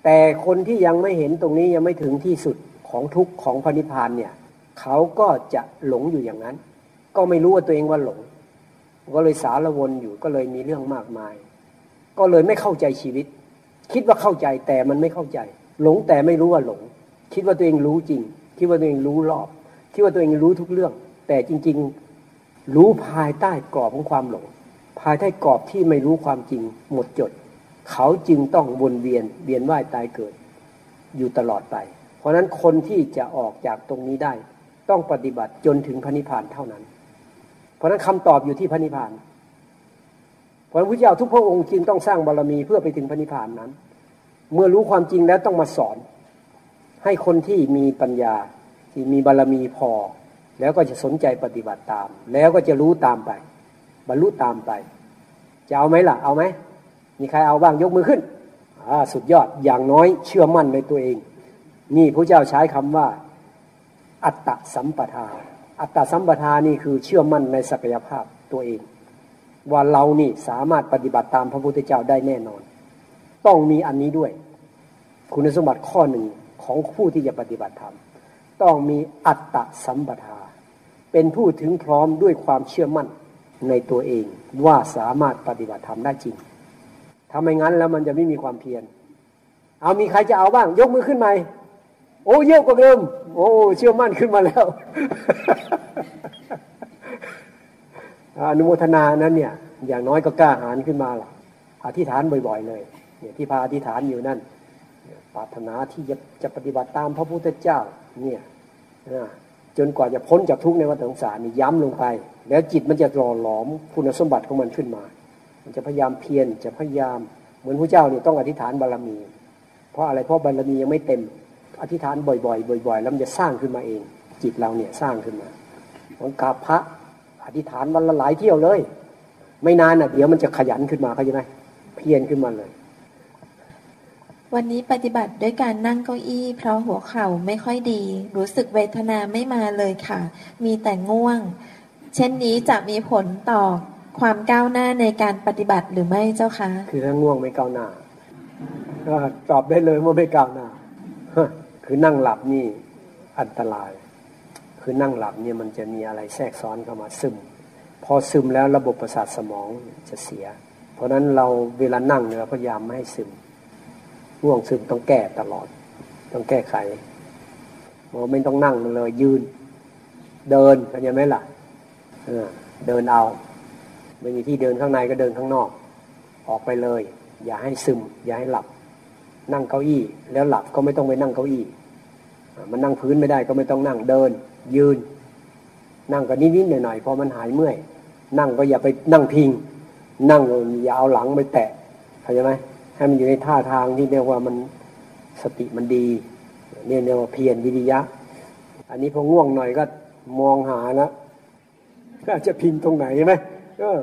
แต่คนที่ยังไม่เห็นตรงนี้ยังไม่ถึงที่สุดของทุกข์ของพระนิพพานเนี่ยเขาก็จะหลงอยู่อย่างนั้น ก็ไม่รู้ว่าตัวเองว่าหลง ก็เลยสารวนอยู่ก็เลยมีเรื่องมากมาย ก็เลยไม่เข้าใจชีวิต คิดว่าเข้าใจแต่มันไม่เข้าใจ หลงแต่ไม่รู้ว่าหลง คิดว่าตัวเองรู้จริง คิดว่าตัวเองรู้รอบ คิดว่าตัวเองรู้ทุกเรื่อง แต่จริง ๆ รู้ภายใต้กรอบของความหลง ภายใต้กรอบที่ไม่รู้ความจริงหมดจด เขาจึงต้องวนเวียนเวียนว่ายตายเกิด อยู่ตลอดไป เพราะนั้นคนที่จะออกจากตรงนี้ได้ ต้องปฏิบัติจนถึงพระนิพพานเท่านั้น เพราะนั้นคำตอบอยู่ที่พระนิพพาน เพราะพระพุทธเจ้าทุกพระองค์จึงต้องสร้างบารรมีเพื่อไปถึงพระนิพพานนั้น เมื่อรู้ความจริงแล้วต้องมาสอน ให้คนที่มีปัญญาที่มีบารรมีพอ แล้วก็จะสนใจปฏิบัติตาม แล้วก็จะรู้ตามไป บรรลุตามไป จะเอาไหมล่ะ เอาไหม มีใครเอาบ้างยกมือขึ้นสุดยอดอย่างน้อยเชื่อมั่นในตัวเอง นี่พระเจ้าใช้คำว่า อัตตสัมปทา อัตตสัมปทานี่คือเชื่อมั่นในศักยภาพตัวเอง ว่าเรานี่สามารถปฏิบัติตามพระพุทธเจ้าได้แน่นอน ต้องมีอันนี้ด้วย คุณสมบัติข้อหนึ่งของผู้ที่จะปฏิบัติธรรมต้องมีอัตตสัมปทา เป็นผู้ถึงพร้อมด้วยความเชื่อมั่น ในตัวเองว่าสามารถปฏิบัติธรรมได้จริงถ้าไมงั้นแล้วมันจะไม่มีความเพียร เอามีใครจะเอาบ้าง ยกมือขึ้นไหมโอ้เยอะกว่าเดิม โอ้เชื่อมั่นขึ้นมาแล้ว อนุโมทนานั้นเนี่ย อย่างน้อยก็กล้าหาญขึ้นมาหรอกอธิษฐานบ่อยๆ เลยเนี่ยที่พาอธิษฐานอยู่นั่นปรารถนาที่จะจะปฏิบัติตามพระพุทธเจ้า เนี่ย จนกว่าจะพ้นจากทุกข์ในวัฏสงสารนี่ย้ำลงไป แล้วจิตมันจะหล่อหลอมคุณสมบัติของมันขึ้นมา มันจะพยายามเพียรจะพยายาม เหมือนพระเจ้าเนี่ยต้องอธิษฐานบารมี เพราะอะไรเพราะบารมียังไม่เต็ม อธิษฐานบ่อยๆบ่อยๆแล้วมันจะสร้างขึ้นมาเอง จิตเราเนี่ยสร้างขึ้นมาของกราบพระอธิษฐานวันละหลายเที่ยวเลย ไม่นานอะเดี๋ยวมันจะขยันขึ้นมาเขาใช่ไหมเพียรขึ้นมาเลย วันนี้ปฏิบัติด้วยการนั่งเก้าอี้ เพราะหัวเข่าไม่ค่อยดี รู้สึกเวทนาไม่มาเลยค่ะ มีแต่ง่วง เช่นนี้จะมีผลต่อความก้าวหน้าในการปฏิบัติหรือไม่เจ้าคะ คือถ้าง่วงไม่ก้าวหน้าก็ตอบได้เลยว่าไม่ก้าวหน้าคือนั่งหลับนี่อันตราย คือนั่งหลับเนี่ยมันจะมีอะไรแทรกซ้อนเข้ามาซึม พอซึมแล้วระบบประสาทสมองจะเสีย เพราะนั้นเราเวลานั่งเนี่ยพยายามไม่ให้ซึม ง่วงซึมต้องแก้ตลอด ต้องแก้ไขเราไม่ต้องนั่งเลยยืน เดินเข้าใจไหมล่ะเออเดินเอาไม่มีที่เดินข้างในก็เดินข้างนอก ออกไปเลย อย่าให้ซึม อย่าให้หลับ นั่งเก้าอี้ แล้วหลับก็ไม่ต้องไปนั่งเก้าอี้ มันนั่งพื้นไม่ได้ก็ไม่ต้องนั่งเดิน ยืน นั่งก็นิดๆหน่อยๆพอมันหายเมื่อยนั่งก็อย่าไปนั่งพิง นั่งอย่าเอาหลังไปแตะเข้าใจไหม ให้มันอยู่ในท่าทางที่เรียกว่ามันสติมันดีเนี่ยเรียกว่าเพียรวิริยะ อันนี้พอง่วงหน่อยก็มองหานะก็จะพิงตรงไหนใช่ไหมเออ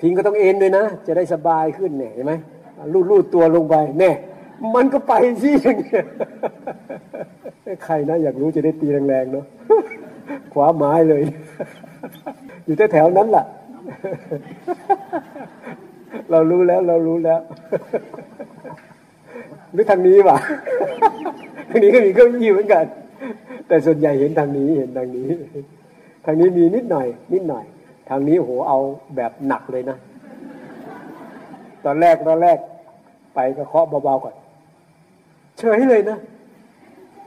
พิงก็ต้องเอ็นด้วยนะ จะได้สบายขึ้นเนี่ยเห็นไหมลูดลูดตัวลงไปแน่มันก็ไปสิอย่างเงี้ยใครนะ อยากรู้จะได้ตีแรงๆเนาะขวาไม้เลย อยู่แถวๆนั้นแหละ เรารู้แล้ว เรารู้แล้วหรือทางนี้วะทางนี้ก็มีเครื่องยี่เหมือนกัน แต่ส่วนใหญ่เห็นทางนี้เห็นทางนี้ ทางนี้มีนิดหน่อย นิดหน่อย ทางนี้โหเอาแบบหนักเลยนะ ตอนแรกตอนแรก ไปก็เคาะเบาๆก่อน เฉยเลยนะ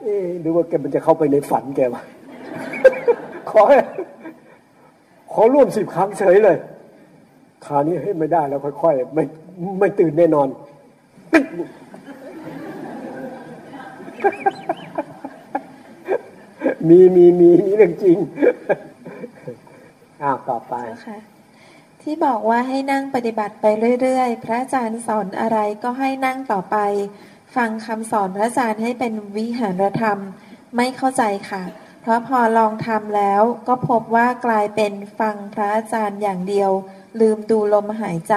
เอ๊ดูว่าแกมันจะเข้าไปในฝันแกวะขอขอร่วมสิบครั้งเฉยเลย คราวนี้ให้ไม่ได้แล้วค่อยๆไม่ไม่ตื่นแน่นอน มีมีมีนี่เรื่องจริงอ้าวต่อไปค่ะที่บอกว่าให้นั่งปฏิบัติไปเรื่อยๆ พระอาจารย์สอนอะไรก็ให้นั่งต่อไป ฟังคำสอนพระอาจารย์ให้เป็นวิหารธรรม ไม่เข้าใจค่ะ เพราะพอลองทำแล้วก็พบว่ากลายเป็นฟังพระอาจารย์อย่างเดียว ลืมดูลมหายใจ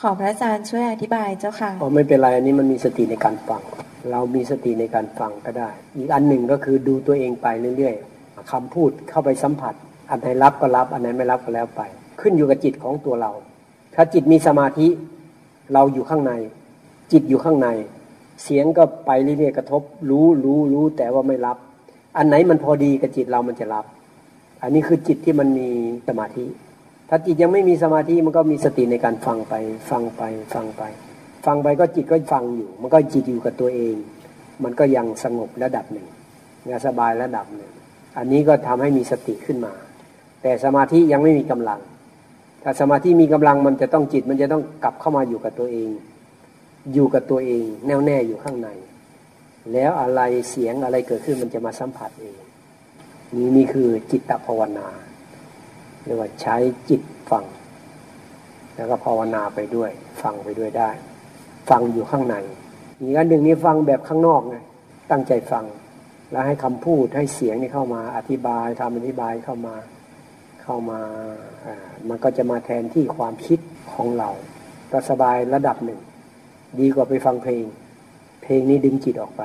ขอพระอาจารย์ช่วยอธิบายเจ้าค่ะอ๋อไม่เป็นไรอันนี้มันมีสติในการฟัง เรามีสติในการฟังก็ได้ อีกอันหนึ่งก็คือดูตัวเองไปเรื่อยๆคำพูดเข้าไปสัมผัส อันไหนรับก็รับ อันไหนไม่รับก็แล้วไป ขึ้นอยู่กับจิตของตัวเรา ถ้าจิตมีสมาธิเราอยู่ข้างใน จิตอยู่ข้างใน เสียงก็ไปเรื่อยๆกระทบ รู้รู้รู้แต่ว่าไม่รับ อันไหนมันพอดีกับจิตเรามันจะรับ อันนี้คือจิตที่มันมีสมาธิ ถ้าจิตยังไม่มีสมาธิมันก็มีสติในการฟังไป ฟังไปฟังไป ฟังไปก็จิตก็ฟังอยู่ มันก็จิตอยู่กับตัวเอง มันก็ยังสงบระดับหนึ่งงสบายระดับหนึ่ง อันนี้ก็ทำให้มีสติขึ้นมา แต่สมาธิยังไม่มีกำลัง ถ้าสมาธิมีกำลังมันจะต้องจิต มันจะต้องกลับเข้ามาอยู่กับตัวเอง อยู่กับตัวเอง แน่วแน่อยู่ข้างใน แล้วอะไรเสียงอะไรเกิดขึ้นมันจะมาสัมผัสเอง นี่นี่คือจิตตภาวนา เรียกว่าใช้จิตฟัง แล้วก็ภาวนาไปด้วย ฟังไปด้วยได้ ฟังอยู่ข้างในอีกอันหนึ่งนี่ฟังแบบข้างนอกไงตั้งใจฟัง แล้วให้คำพูดให้เสียงนี่เข้ามาอธิบายทำอธิบายเข้ามาเข้ามาอ่ามันก็จะมาแทนที่ความคิดของเราก็สบายระดับหนึ่ง ดีกว่าไปฟังเพลง เพลงนี้ดึงจิตออกไป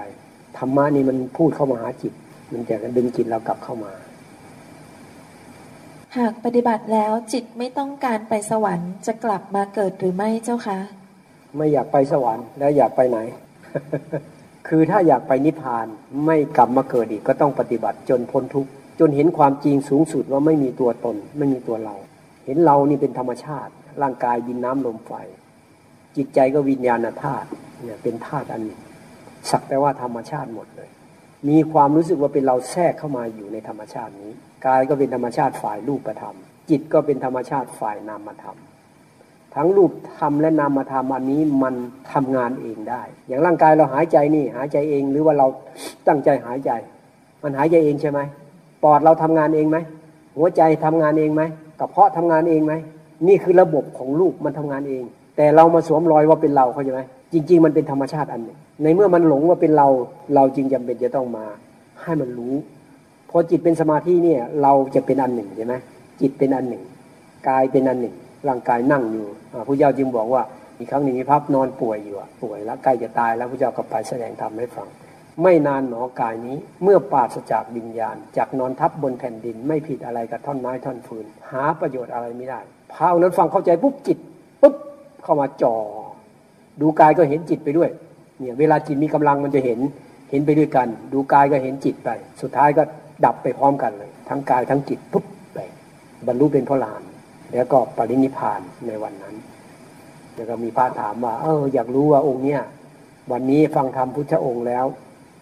ธรรมะนี่มันพูดเข้ามาหาจิต มันจะดึงจิตเรากลับเข้ามา หากปฏิบัติแล้วจิตไม่ต้องการไปสวรรค์จะกลับมาเกิดหรือไม่เจ้าคะ ไม่อยากไปสวรรค์แล้วอยากไปไหน คือถ้าอยากไปนิพพานไม่กลับมาเกิดอีกก็ต้องปฏิบัติจนพ้นทุกข์จนเห็นความจริงสูงสุดว่าไม่มีตัวตน ไม่มีตัวเรา เห็นเรานี่เป็นธรรมชาติ ร่างกายดินน้ำลมไฟ จิตใจก็วิญญาณธาตุเนี่ยเป็นธาตุอันหนึ่งสักแต่ว่าธรรมชาติหมดเลย มีความรู้สึกว่าเป็นเราแทรกเข้ามาอยู่ในธรรมชาตินี้ กายก็เป็นธรรมชาติฝ่ายรูปธรรม จิตก็เป็นธรรมชาติฝ่ายนามธรรม ทั้งรูปธรรมและนามธรรมอันนี้มันทำงานเองได้ อย่างร่างกายเราหายใจนี่หายใจเองหรือว่าเราตั้งใจหายใจ มันหายใจเองใช่ไหมปอดเราทำงานเองไหมหัวใจทำงานเองไหมกระเพาะทำงานเองไหมนี่คือระบบของลูกมันทำงานเอง แต่เรามาสวมรอยว่าเป็นเราเข้าใจไหมจริง ๆ มันเป็นธรรมชาติอันหนึ่งในเมื่อมันหลงว่าเป็นเรา เราจึงจำเป็นจะต้องมาให้มันรู้ พอจิตเป็นสมาธิเนี่ย เราจะเป็นอันหนึ่งใช่ไหมจิตเป็นอันหนึ่งกายเป็นอันหนึ่ง ร่างกายนั่งอยู่อ่าพระเจ้าจึงบอกว่าอีกครั้งหนึ่งมีพับนอนป่วยอยู่ป่วยแล้วใกล้จะตายแล้วพระเจ้าก็ไปแสดงธรรมให้ฟัง ไม่นานหนอกายนี้ เมื่อปราศจากวิญญาณจากนอนทับบนแผ่นดิน ไม่ผิดอะไรกับท่อนไม้ท่อนฟืน หาประโยชน์อะไรไม่ได้พาวนั้นฟังเข้าใจปุ๊บจิตปุ๊บเข้ามาจ่อดูกายก็เห็นจิตไปด้วย เนี่ย เวลาจิตมีกำลังมันจะเห็นเห็นไปด้วยกัน ดูกายก็เห็นจิตไป สุดท้ายก็ ดับไปพร้อมกันเลย ทั้งกายทั้งจิตปุ๊บไปบรรลุเป็นพระลาน แล้วก็ปรินิพานในวันนั้น แล้วก็มีพระถามว่า เอออยากรู้ว่าองค์เนี้ยวันนี้ฟังธรรมพุทธองค์แล้ว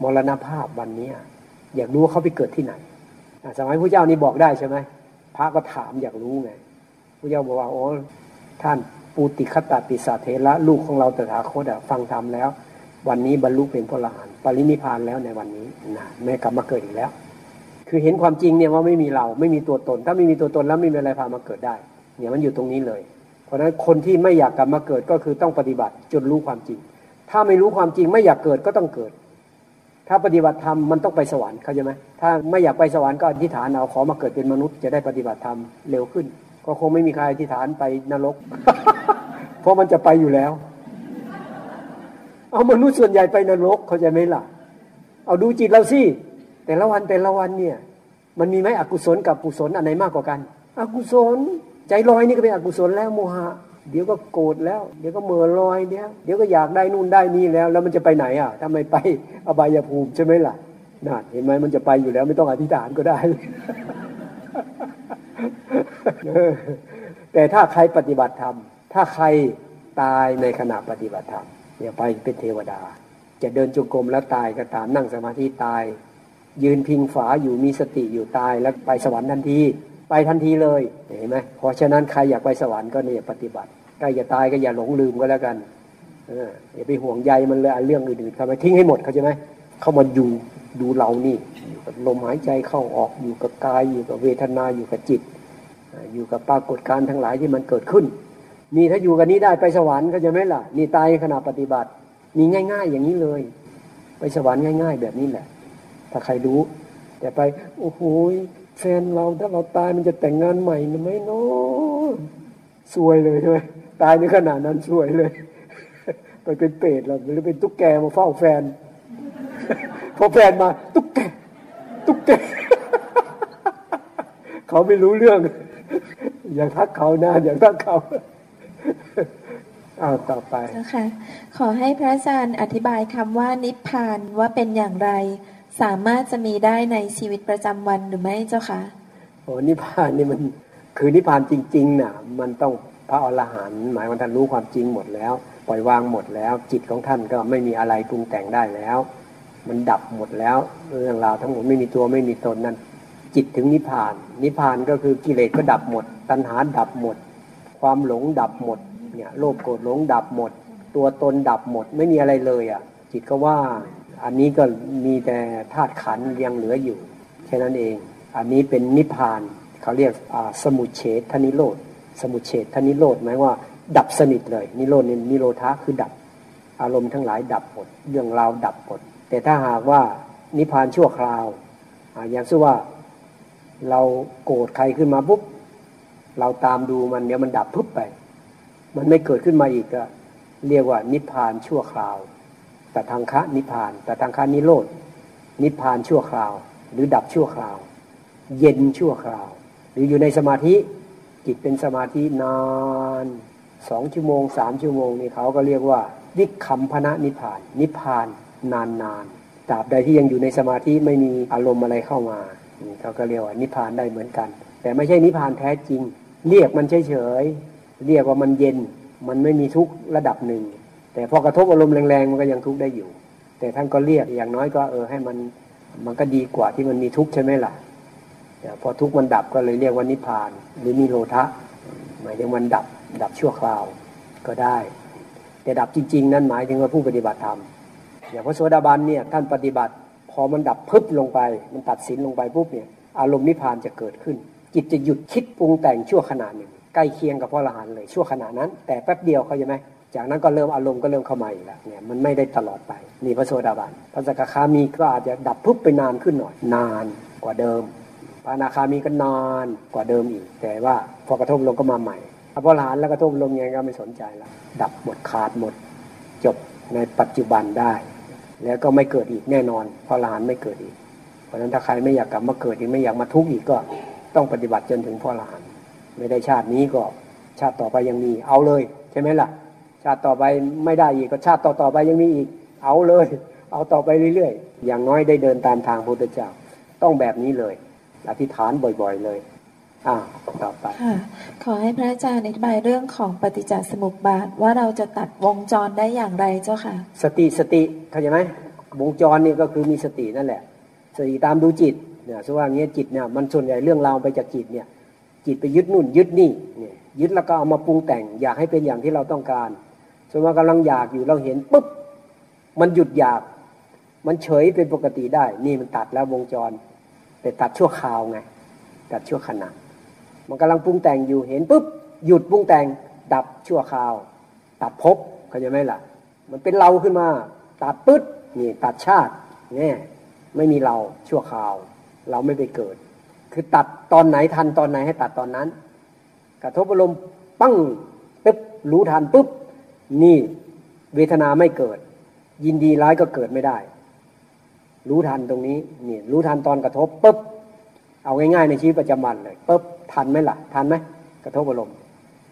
มรณภาพวันเนี้ยอยากรู้เขาไปเกิดที่ไหนสมัยพระเจ้านี่บอกได้ใช่ไหมพระก็ถามอยากรู้ไงพระเจ้าบอกว่าโอ้ท่านปูติคตาติสาเทระลูกของเราตถาคตฟังธรรมแล้ว วันนี้บรรลุเป็นพระลานปรินิพานแล้วในวันนี้นะไม่กลับมาเกิดอีกแล้ว คือเห็นความจริงเนี่ยว่าไม่มีเราไม่มีตัวตน ถ้าไม่มีตัวตนแล้วไม่มีอะไรพามาเกิดได้ เนี่ยมันอยู่ตรงนี้เลย เพราะฉะนั้นคนที่ไม่อยากกลับมาเกิดก็คือต้องปฏิบัติจนรู้ความจริง ถ้าไม่รู้ความจริงไม่อยากเกิดก็ต้องเกิด ถ้าปฏิบัติธรรมมันต้องไปสวรรค์เข้าใจไหมถ้าไม่อยากไปสวรรค์ก็อธิษฐานเอาขอมาเกิดเป็นมนุษย์จะได้ปฏิบัติธรรมเร็วขึ้น ก็คงไม่มีใครอธิษฐานไปนรก เพราะมันจะไปอยู่แล้ว เอามนุษย์ส่วนใหญ่ไปนรกเข้าใจไหมล่ะ เอาดูจิตเราสิ แต่ละวันแต่ละวันเนี่ย มันมีไหมอกุศลกับกุศลอันไหนมากกว่ากัน อกุศล ใจลอยนี่ก็เป็นอกุศลแล้วโมหะเดี๋ยวก็โกรธแล้ว เดี๋ยวก็เมื่อลอยเดี๋ยวเดี๋ยวก็อยากได้นู่นได้นี่แล้ว แล้วมันจะไปไหนอะถ้าไม่ไปอบายภูมิใช่ไหมล่ะน่าเห็นไหมมันจะไปอยู่แล้ว ไม่ต้องอธิษฐานก็ได้ แต่ถ้าใครปฏิบัติธรรม ถ้าใครตายในขณะปฏิบัติธรรมเนี่ยไปเป็นเทวดา จะเดินจงกรมแล้วตายก็ตามนั่งสมาธิตาย ยืนพิงฝาอยู่มีสติอยู่ตายแล้วไปสวรรค์ทันที ไปทันทีเลยเห็นไหมเพราะฉะนั้นใครอยากไปสวรรค์ก็เนี่ยปฏิบัติใกล้จะตายก็อย่าหลงลืมก็แล้วกันอย่าไปห่วงใยมันเลยเรื่องอื่นๆเขาไปทิ้งให้หมดเขาใช่ไหมเข้ามาอยู่ดูเรานี่อยู่กับลมหายใจเข้าออกอยู่กับกายอยู่กับเวทนาอยู่กับจิต อยู่กับปรากฏการณ์ทั้งหลายที่มันเกิดขึ้นนี่ถ้าอยู่กันนี้ได้ไปสวรรค์ก็จะไหมล่ะนี่ตายขณะปฏิบัติมีง่าย ๆ อย่างนี้เลย ไปสวรรค์ง่าย ๆ แบบนี้แหละ ถ้าใครรู้ แต่ไป โอ้โหแฟนเราถ้าเราตายมันจะแต่งงานใหม่ไหมเนาะสวยเลยใช่ไหมตายในขณะนั้นสวยเลย ไปเป็นเปรตเราหรือเป็นตุ๊กแกมาเฝ้าแฟน พอแฟนมา ตุ๊กแก ตุ๊กแก เขาไม่รู้เรื่อง อย่าทักเขานะอย่าทักเขาเอาต่อไปนะคะขอให้พระอาจารย์อธิบายคำว่านิพพานว่าเป็นอย่างไร สามารถจะมีได้ในชีวิตประจำวันหรือไม่เจ้าคะโอ้นิพพานนี่มันคือนิพพานจริงๆน่ะ มันต้องพระอรหันต์หมายว่าท่านรู้ความจริงหมดแล้ว ปล่อยวางหมดแล้ว จิตของท่านก็ไม่มีอะไรปรุงแต่งได้แล้ว มันดับหมดแล้วเรื่องราวทั้งหมดไม่มีตัวไม่มีตนนั้น จิตถึงนิพพาน นิพพานก็คือกิเลสก็ดับหมด ตัณหาดับหมด ความหลงดับหมดเนี่ยโลภโกรธหลงดับหมด ตัวตนดับหมด ไม่มีอะไรเลยอะ จิตก็ว่า อันนี้ก็มีแต่ธาตุขันยังเหลืออยู่แค่นั้นเอง อันนี้เป็นนิพพานเขาเรียกสมุเฉทธนิโรธสมุเฉทธนิโรธหมายว่าดับสนิทเลย นิโรธนิโรธาคือดับ อารมณ์ทั้งหลายดับหมดเรื่องราวดับหมดแต่ถ้าหากว่านิพพานชั่วคราวอย่างเช่นว่าเราโกรธใครขึ้นมาปุ๊บเราตามดูมันเดี๋ยวมันดับปุ๊บไป มันไม่เกิดขึ้นมาอีกก็เรียกว่านิพพานชั่วคราว แต่ทางคะนิพาน แต่ทางคะนิโรดนิพานชั่วคราว หรือดับชั่วคราว เย็นชั่วคราว หรืออยู่ในสมาธิจิตเป็นสมาธินานสองชั่วโมงสามชั่วโมงนี่เขาก็เรียกว่า วิคัมพนะนิพาน นิพานนานนานตราบใดที่ยังอยู่ในสมาธิไม่มีอารมณ์อะไรเข้ามาเขาก็เรียกว่านิพานได้เหมือนกัน แต่ไม่ใช่นิพานแท้จริง เรียกมันเฉยเรียกว่ามันเย็น มันไม่มีทุกข์ระดับหนึ่ง แต่พอกระทบอารมณ์แรงๆมันก็ยังทุกข์ได้อยู่ แต่ท่านก็เรียกอย่างน้อยก็เออให้มันมันก็ดีกว่าที่มันมีทุกข์ใช่ไหมล่ะแต่พอทุกข์มันดับก็เลยเรียกว่านิพพาน หรือนิโรธะหมายถึงมันดับดับชั่วคราวก็ได้ แต่ดับจริง ๆ นั้นหมายถึงว่าผู้ปฏิบัติธรรมอย่างพระโสดาบันเนี่ยท่านปฏิบัติพอมันดับพึบลงไป มันตัดสินลงไปปุ๊บเนี่ยอารมณ์นิพพานจะเกิดขึ้น จิตจะหยุดคิดปรุงแต่งชั่วขณะหนึ่งใกล้เคียงกับพระอรหันต์เลยชั่วขณะนั้น แต่แป๊บเดียวเขาใช่ไหม จากนั้นก็เริ่มอารมณ์ก็เริ่มเข้ามาอีกแล้วเนี่ยมันไม่ได้ตลอดไปนี่พระโสดาบันพระสกคามีก็อาจจะดับปุ๊บไปนานขึ้นหน่อย นานกว่าเดิมพระนาคามีก็นานกว่าเดิมอีก แต่ว่าพอกระทบลงก็มาใหม่อภรหันแล้วกระทบลมยังก็ไม่สนใจแล้วดับหมดขาดหมด จบในปัจจุบันได้ แล้วก็ไม่เกิดอีกแน่นอนพระอรหันไม่เกิดอีก เพราะฉะนั้นถ้าใครไม่อยากกลับมาเกิดอีกไม่อยากมาทุกข์อีกก็ต้องปฏิบัติจนถึงพระอรหันไม่ได้ชาตินี้ก็ชาติต่อไปยังมีเอาเลยใช่ไหมล่ะ ชาติต่อไปไม่ได้อีกก็ชาติต่อต่อไปยังมีอีก เอาเลย เอาต่อไปเรื่อยๆ อย่างน้อยได้เดินตามทางพระพุทธเจ้า ต้องแบบนี้เลย อธิษฐานบ่อยๆเลยอ่าต่อไปค่ะขอให้พระอาจารย์อธิบายเรื่องของปฏิจจสมุปบาทว่าเราจะตัดวงจรได้อย่างไรเจ้าค่ะ สติสติเข้าใจไหมวงจรนี่ก็คือมีสตินั่นแหละ สติตามดูจิตเนี่ยสมมติว่าอย่างเงี้ยจิตเนี่ยมันส่วนใหญ่เรื่องราวไปจากจิตเนี่ยจิตไปยึดนู่นยึดนี่เนี่ยยึดแล้วก็เอามาปรุงแต่ง อยากให้เป็นอย่างที่เราต้องการ สมมติกำลังอยากอยู่เราเห็นปุ๊บมันหยุดอยาก มันเฉยเป็นปกติได้ นี่มันตัดแล้ววงจร แต่ตัดชั่วคราวไง ตัดชั่วขณะมันกำลังปรุงแต่งอยู่เห็นปุ๊บหยุดปรุงแต่ง ดับชั่วคราว ตัดภพเข้าใจไหมล่ะ มันเป็นเราขึ้นมา ตัดปึ๊ดนี่ตัดชาติเนี่ยไม่มีเราชั่วคราว เราไม่ไปเกิด คือตัดตอนไหนทันตอนไหนให้ตัดตอนนั้น กระทบอารมณ์ปั้งปึ๊บรู้ทันปุ๊บ นี่เวทนาไม่เกิด ยินดีร้ายก็เกิดไม่ได้ รู้ทันตรงนี้นี่รู้ทันตอนกระทบปุ๊บเอาง่ายๆในชีวิตประจำวันเลยปุ๊บทันไหมล่ะ ทันไหมกระทบอารมณ์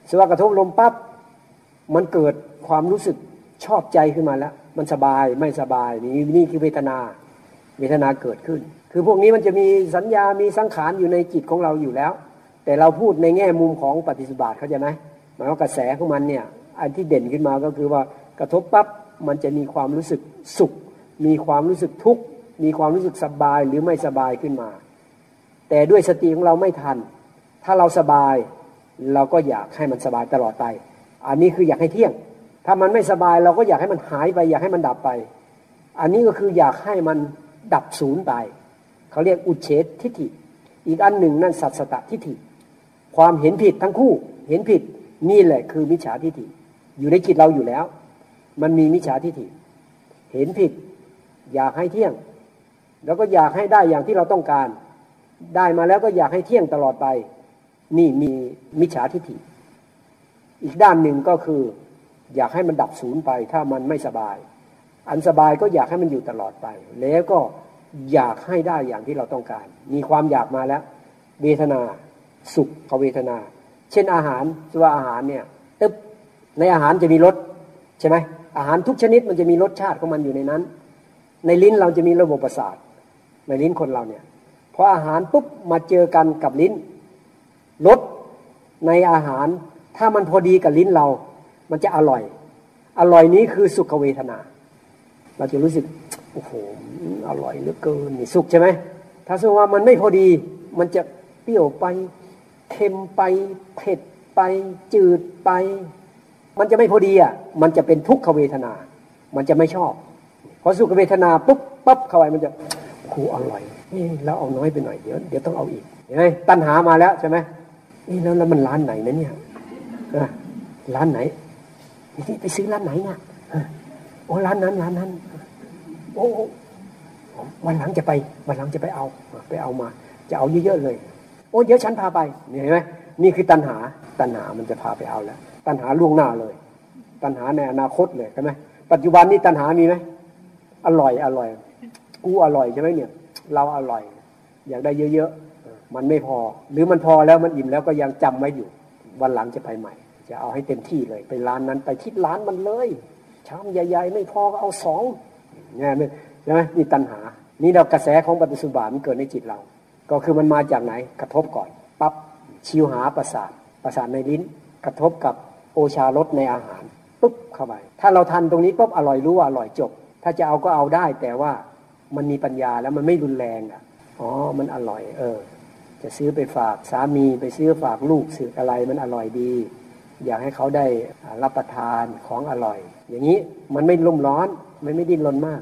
สว่ากระทบอารมณ์ปั๊บมันเกิดความรู้สึกชอบใจขึ้นมาแล้ว มันสบายไม่สบายนี่นี่คือเวทนา เวทนาเกิดขึ้น คือพวกนี้มันจะมีสัญญามีสังขารอยู่ในจิตของเราอยู่แล้ว แต่เราพูดในแง่มุมของปฏิสุบาทเข้าใจไหมหมายว่ากระแสของมันเนี่ย อันที่เด่นขึ้นมาก็คือว่ากระทบปั๊บมันจะมีความรู้สึกสุข มีความรู้สึกทุกข์มีความรู้สึกสบายหรือไม่สบายขึ้นมา แต่ด้วยสติของเราไม่ทัน ถ้าเราสบายเราก็อยากให้มันสบายตลอดไป อันนี้คืออยากให้เที่ยง ถ้ามันไม่สบายเราก็อยากให้มันหายไป อยากให้มันดับไป อันนี้ก็คืออยากให้มันดับศูนย์ไปเขาเรียกอุเฉททิฏฐิ อีกอันหนึ่งนั่นสัตสตทิฏฐิ ความเห็นผิดทั้งคู่ เห็นผิดนี่แหละคือมิจฉาทิฏฐิ อยู่ในจิตเราอยู่แล้ว มันมีมิจฉาทิฏฐิ เห็นผิด อยากให้เที่ยง แล้วก็อยากให้ได้อย่างที่เราต้องการ ได้มาแล้วก็อยากให้เที่ยงตลอดไป นี่มีมิจฉาทิฏฐิ อีกด้านหนึ่งก็คือ อยากให้มันดับศูนย์ไป ถ้ามันไม่สบาย อันสบายก็อยากให้มันอยู่ตลอดไป แล้วก็อยากให้ได้อย่างที่เราต้องการ มีความอยากมาแล้ว เวทนา สุขเวทนา เช่นอาหารว่าอาหารเนี่ยตึ๊บ ในอาหารจะมีรสใช่ไหมอาหารทุกชนิดมันจะมีรสชาติของมันอยู่ในนั้น ในลิ้นเราจะมีระบบประสาท ในลิ้นคนเราเนี่ยพออาหารปุ๊บมาเจอกันกับลิ้นรสในอาหาร ถ้ามันพอดีกับลิ้นเรา มันจะอร่อย อร่อยนี้คือสุขเวทนา เราจะรู้สึกโอ้โหอร่อยเหลือเกินนี่สุขใช่ไหมถ้าสมมติว่ามันไม่พอดี มันจะเปรี้ยวไปเค็มไปเผ็ดไปจืดไป มันจะไม่พอดีอะ มันจะเป็นทุกขเวทนา มันจะไม่ชอบ พอสุขเวทนาปุ๊บปั๊บเข้าไปมันจะโอ้อร่อยนี่แล้วเอาน้อยไปหน่อยเดี๋ยวเดี๋ยวต้องเอาอีกเห็นไหมตัณหามาแล้วใช่ไหมนี่แล้วแล้วมันร้านไหนนะเนี่ยร้านไหนนี่ไปซื้อร้านไหนเนี่ยโอ้ร้านนั้นร้านนั้นโอ้วันหลังจะไป วันหลังจะไปเอา ไปเอามา จะเอาเยอะๆเลย โอ้เดี๋ยวฉันพาไปเห็นไหมนี่คือตัณหาตัณหามันจะพาไปเอาแล้ว ตัณหาล่วงหน้าเลย ตัณหาในอนาคตเลยใช่ไหมปัจจุบันนี้ตัณหามีไหมอร่อยอร่อย กูอร่อยใช่ไหมเนี่ย เราอร่อย อยากได้เยอะๆมันไม่พอ หรือมันพอแล้วมันอิ่มแล้วก็ยังจำไว้อยู่ วันหลังจะไปใหม่ จะเอาให้เต็มที่เลย ไปร้านนั้นไปที่ร้านมันเลยชามใหญ่ๆ ไม่พอก็เอาสองเนี่ยใช่ไหมนี่ตัณหา นี่เรากระแสของปฏิสุบามันเกิดในจิตเรา ก็คือมันมาจากไหนกระทบก่อนปั๊บชิวหาประสาทประสาทในลิ้น กระทบกับ ชารสในอาหารปุ๊บเข้าไปถ้าเราทันตรงนี้ปุ๊บอร่อยรู้ว่าอร่อยจบ ถ้าจะเอาก็เอาได้ แต่ว่ามันมีปัญญาแล้วมันไม่รุนแรงอะอ๋อมันอร่อย เออ จะซื้อไปฝากสามีไปซื้อฝากลูกซื้ออะไรมันอร่อยดี อยากให้เขาได้รับประทานของอร่อย อย่างนี้มันไม่รุ่มร้อนมันไม่ดิ้นรนมาก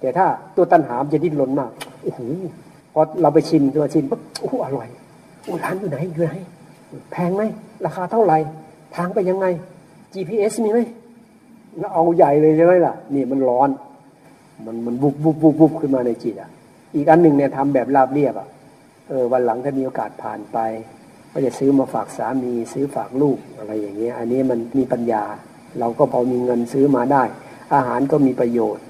แต่ถ้าตัวตัณหามจะดิ้นรนมากโอ้โหพอเราไปชิมตัวชิมปุ๊บโอ้อร่อยโอ้ร้านอยู่ไหนอยู่ไหนแพงไหมราคาเท่าไหร่ ทางไปยังไง GPS มีไหมแล้วเอาใหญ่เลยใช่ไหมล่ะ นี่มันร้อน มันมันบุบบุบบุบบุบขึ้นมาในจิตอะ อีกอันหนึ่งเนี่ยทำแบบราบเรียบอะ เออวันหลังถ้ามีโอกาสผ่านไป ก็จะซื้อมาฝากสามีซื้อฝากลูกอะไรอย่างเงี้ย อันนี้มันมีปัญญา เราก็พอมีเงินซื้อมาได้ อาหารก็มีประโยชน์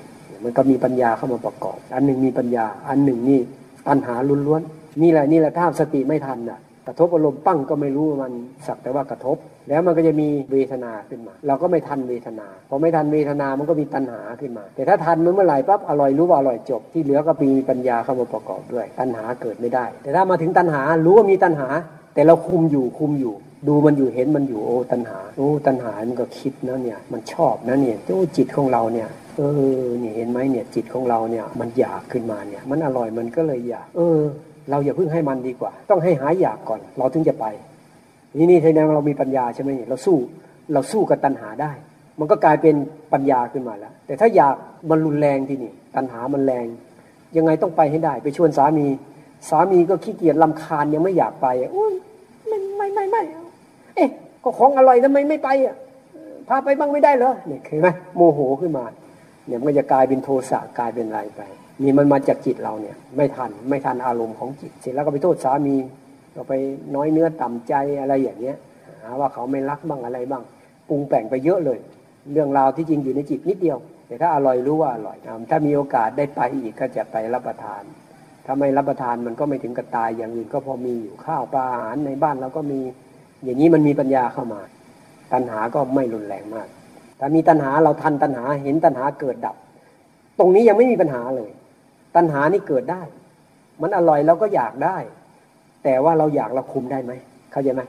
มันก็มีปัญญาเข้ามาประกอบ อันหนึ่งมีปัญญา อันหนึ่งนี่ปัญหาล้วนๆนี่แหละนี่แหละถ้าสติไม่ทันน่ะ กระทบอารมณ์ปั้งก็ไม่รู้มันสักแต่ว่ากระทบ แล้วมันก็จะมีเวทนาขึ้นมา เราก็ไม่ทันเวทนาพอไม่ทันเวทนามันก็มีตัณหาขึ้นมา แต่ถ้าทันมันเมื่อไหร่ปั๊บอร่อยรู้ว่าอร่อยจบ ที่เหลือก็มีปัญญาเข้ามาประกอบด้วย ตัณหาเกิดไม่ได้ แต่ถ้ามาถึงตัณหารู้ว่ามีตัณหา แต่เราคุมอยู่คุมอยู่ดูมันอยู่เห็นมันอยู่โอ้ตัณหาโอ้ตัณหามันก็คิดนะเนี่ยมันชอบนะเนี่ยโอ้จิตของเราเนี่ยเออเนี่ยเห็นไหมเนี่ยจิตของเราเนี่ยมันอยากขึ้นมาเนี่ยมันอร่อยมันก็เลยอยาก เออ เราอย่าเพิ่งให้มันดีกว่า ต้องให้หายอยากก่อน เราถึงจะไป นี่นี่แสดงเรามีปัญญาใช่ไหมเนี่ยเราสู้เราสู้กับตัณหาได้ มันก็กลายเป็นปัญญาขึ้นมาแล้ว แต่ถ้าอยากมันรุนแรงที่นี่ตัณหามันแรง ยังไงต้องไปให้ได้ ไปชวนสามี สามีก็ขี้เกียจลำคาญยังไม่อยากไปอุ้ยไม่ไม่ไม่ไม่เอ๊ะก็ของอร่อยทำไมไม่ไปอะพาไปบ้างไม่ได้เหรอเนี่ยเห็นไหมโมโหขึ้นมาเนี่ยมันจะกลายเป็นโทสะกลายเป็นอะไรไป นี่มันมาจากจิตเราเนี่ย ไม่ทันไม่ทันอารมณ์ของจิต เสร็จแล้วก็ไปโทษสามีก็ไปน้อยเนื้อต่ำใจอะไรอย่างเงี้ยหาว่าเขาไม่รักบ้างอะไรบ้างปรุงแต่งไปเยอะเลย เรื่องราวที่จริงอยู่ในจิตนิดเดียว แต่ถ้าอร่อยรู้ว่าอร่อยถ้ามีโอกาสได้ไปอีกก็จะไปรับประทาน ถ้าไม่รับประทานมันก็ไม่ถึงกับตายอย่างอื่นก็พอมีอยู่ข้าวปลาอาหารในบ้านเราก็มี อย่างนี้มันมีปัญญาเข้ามา ตัณหาก็ไม่รุนแรงมากถ้ามีตัณหาเราทันตัณหาเห็นตัณหาเกิดดับ ตรงนี้ยังไม่มีปัญหาเลย ตัณหานี่เกิดได้ มันอร่อยเราก็อยากได้ แต่ว่าเราอยากเราคุมได้ไหมเข้าใจไหม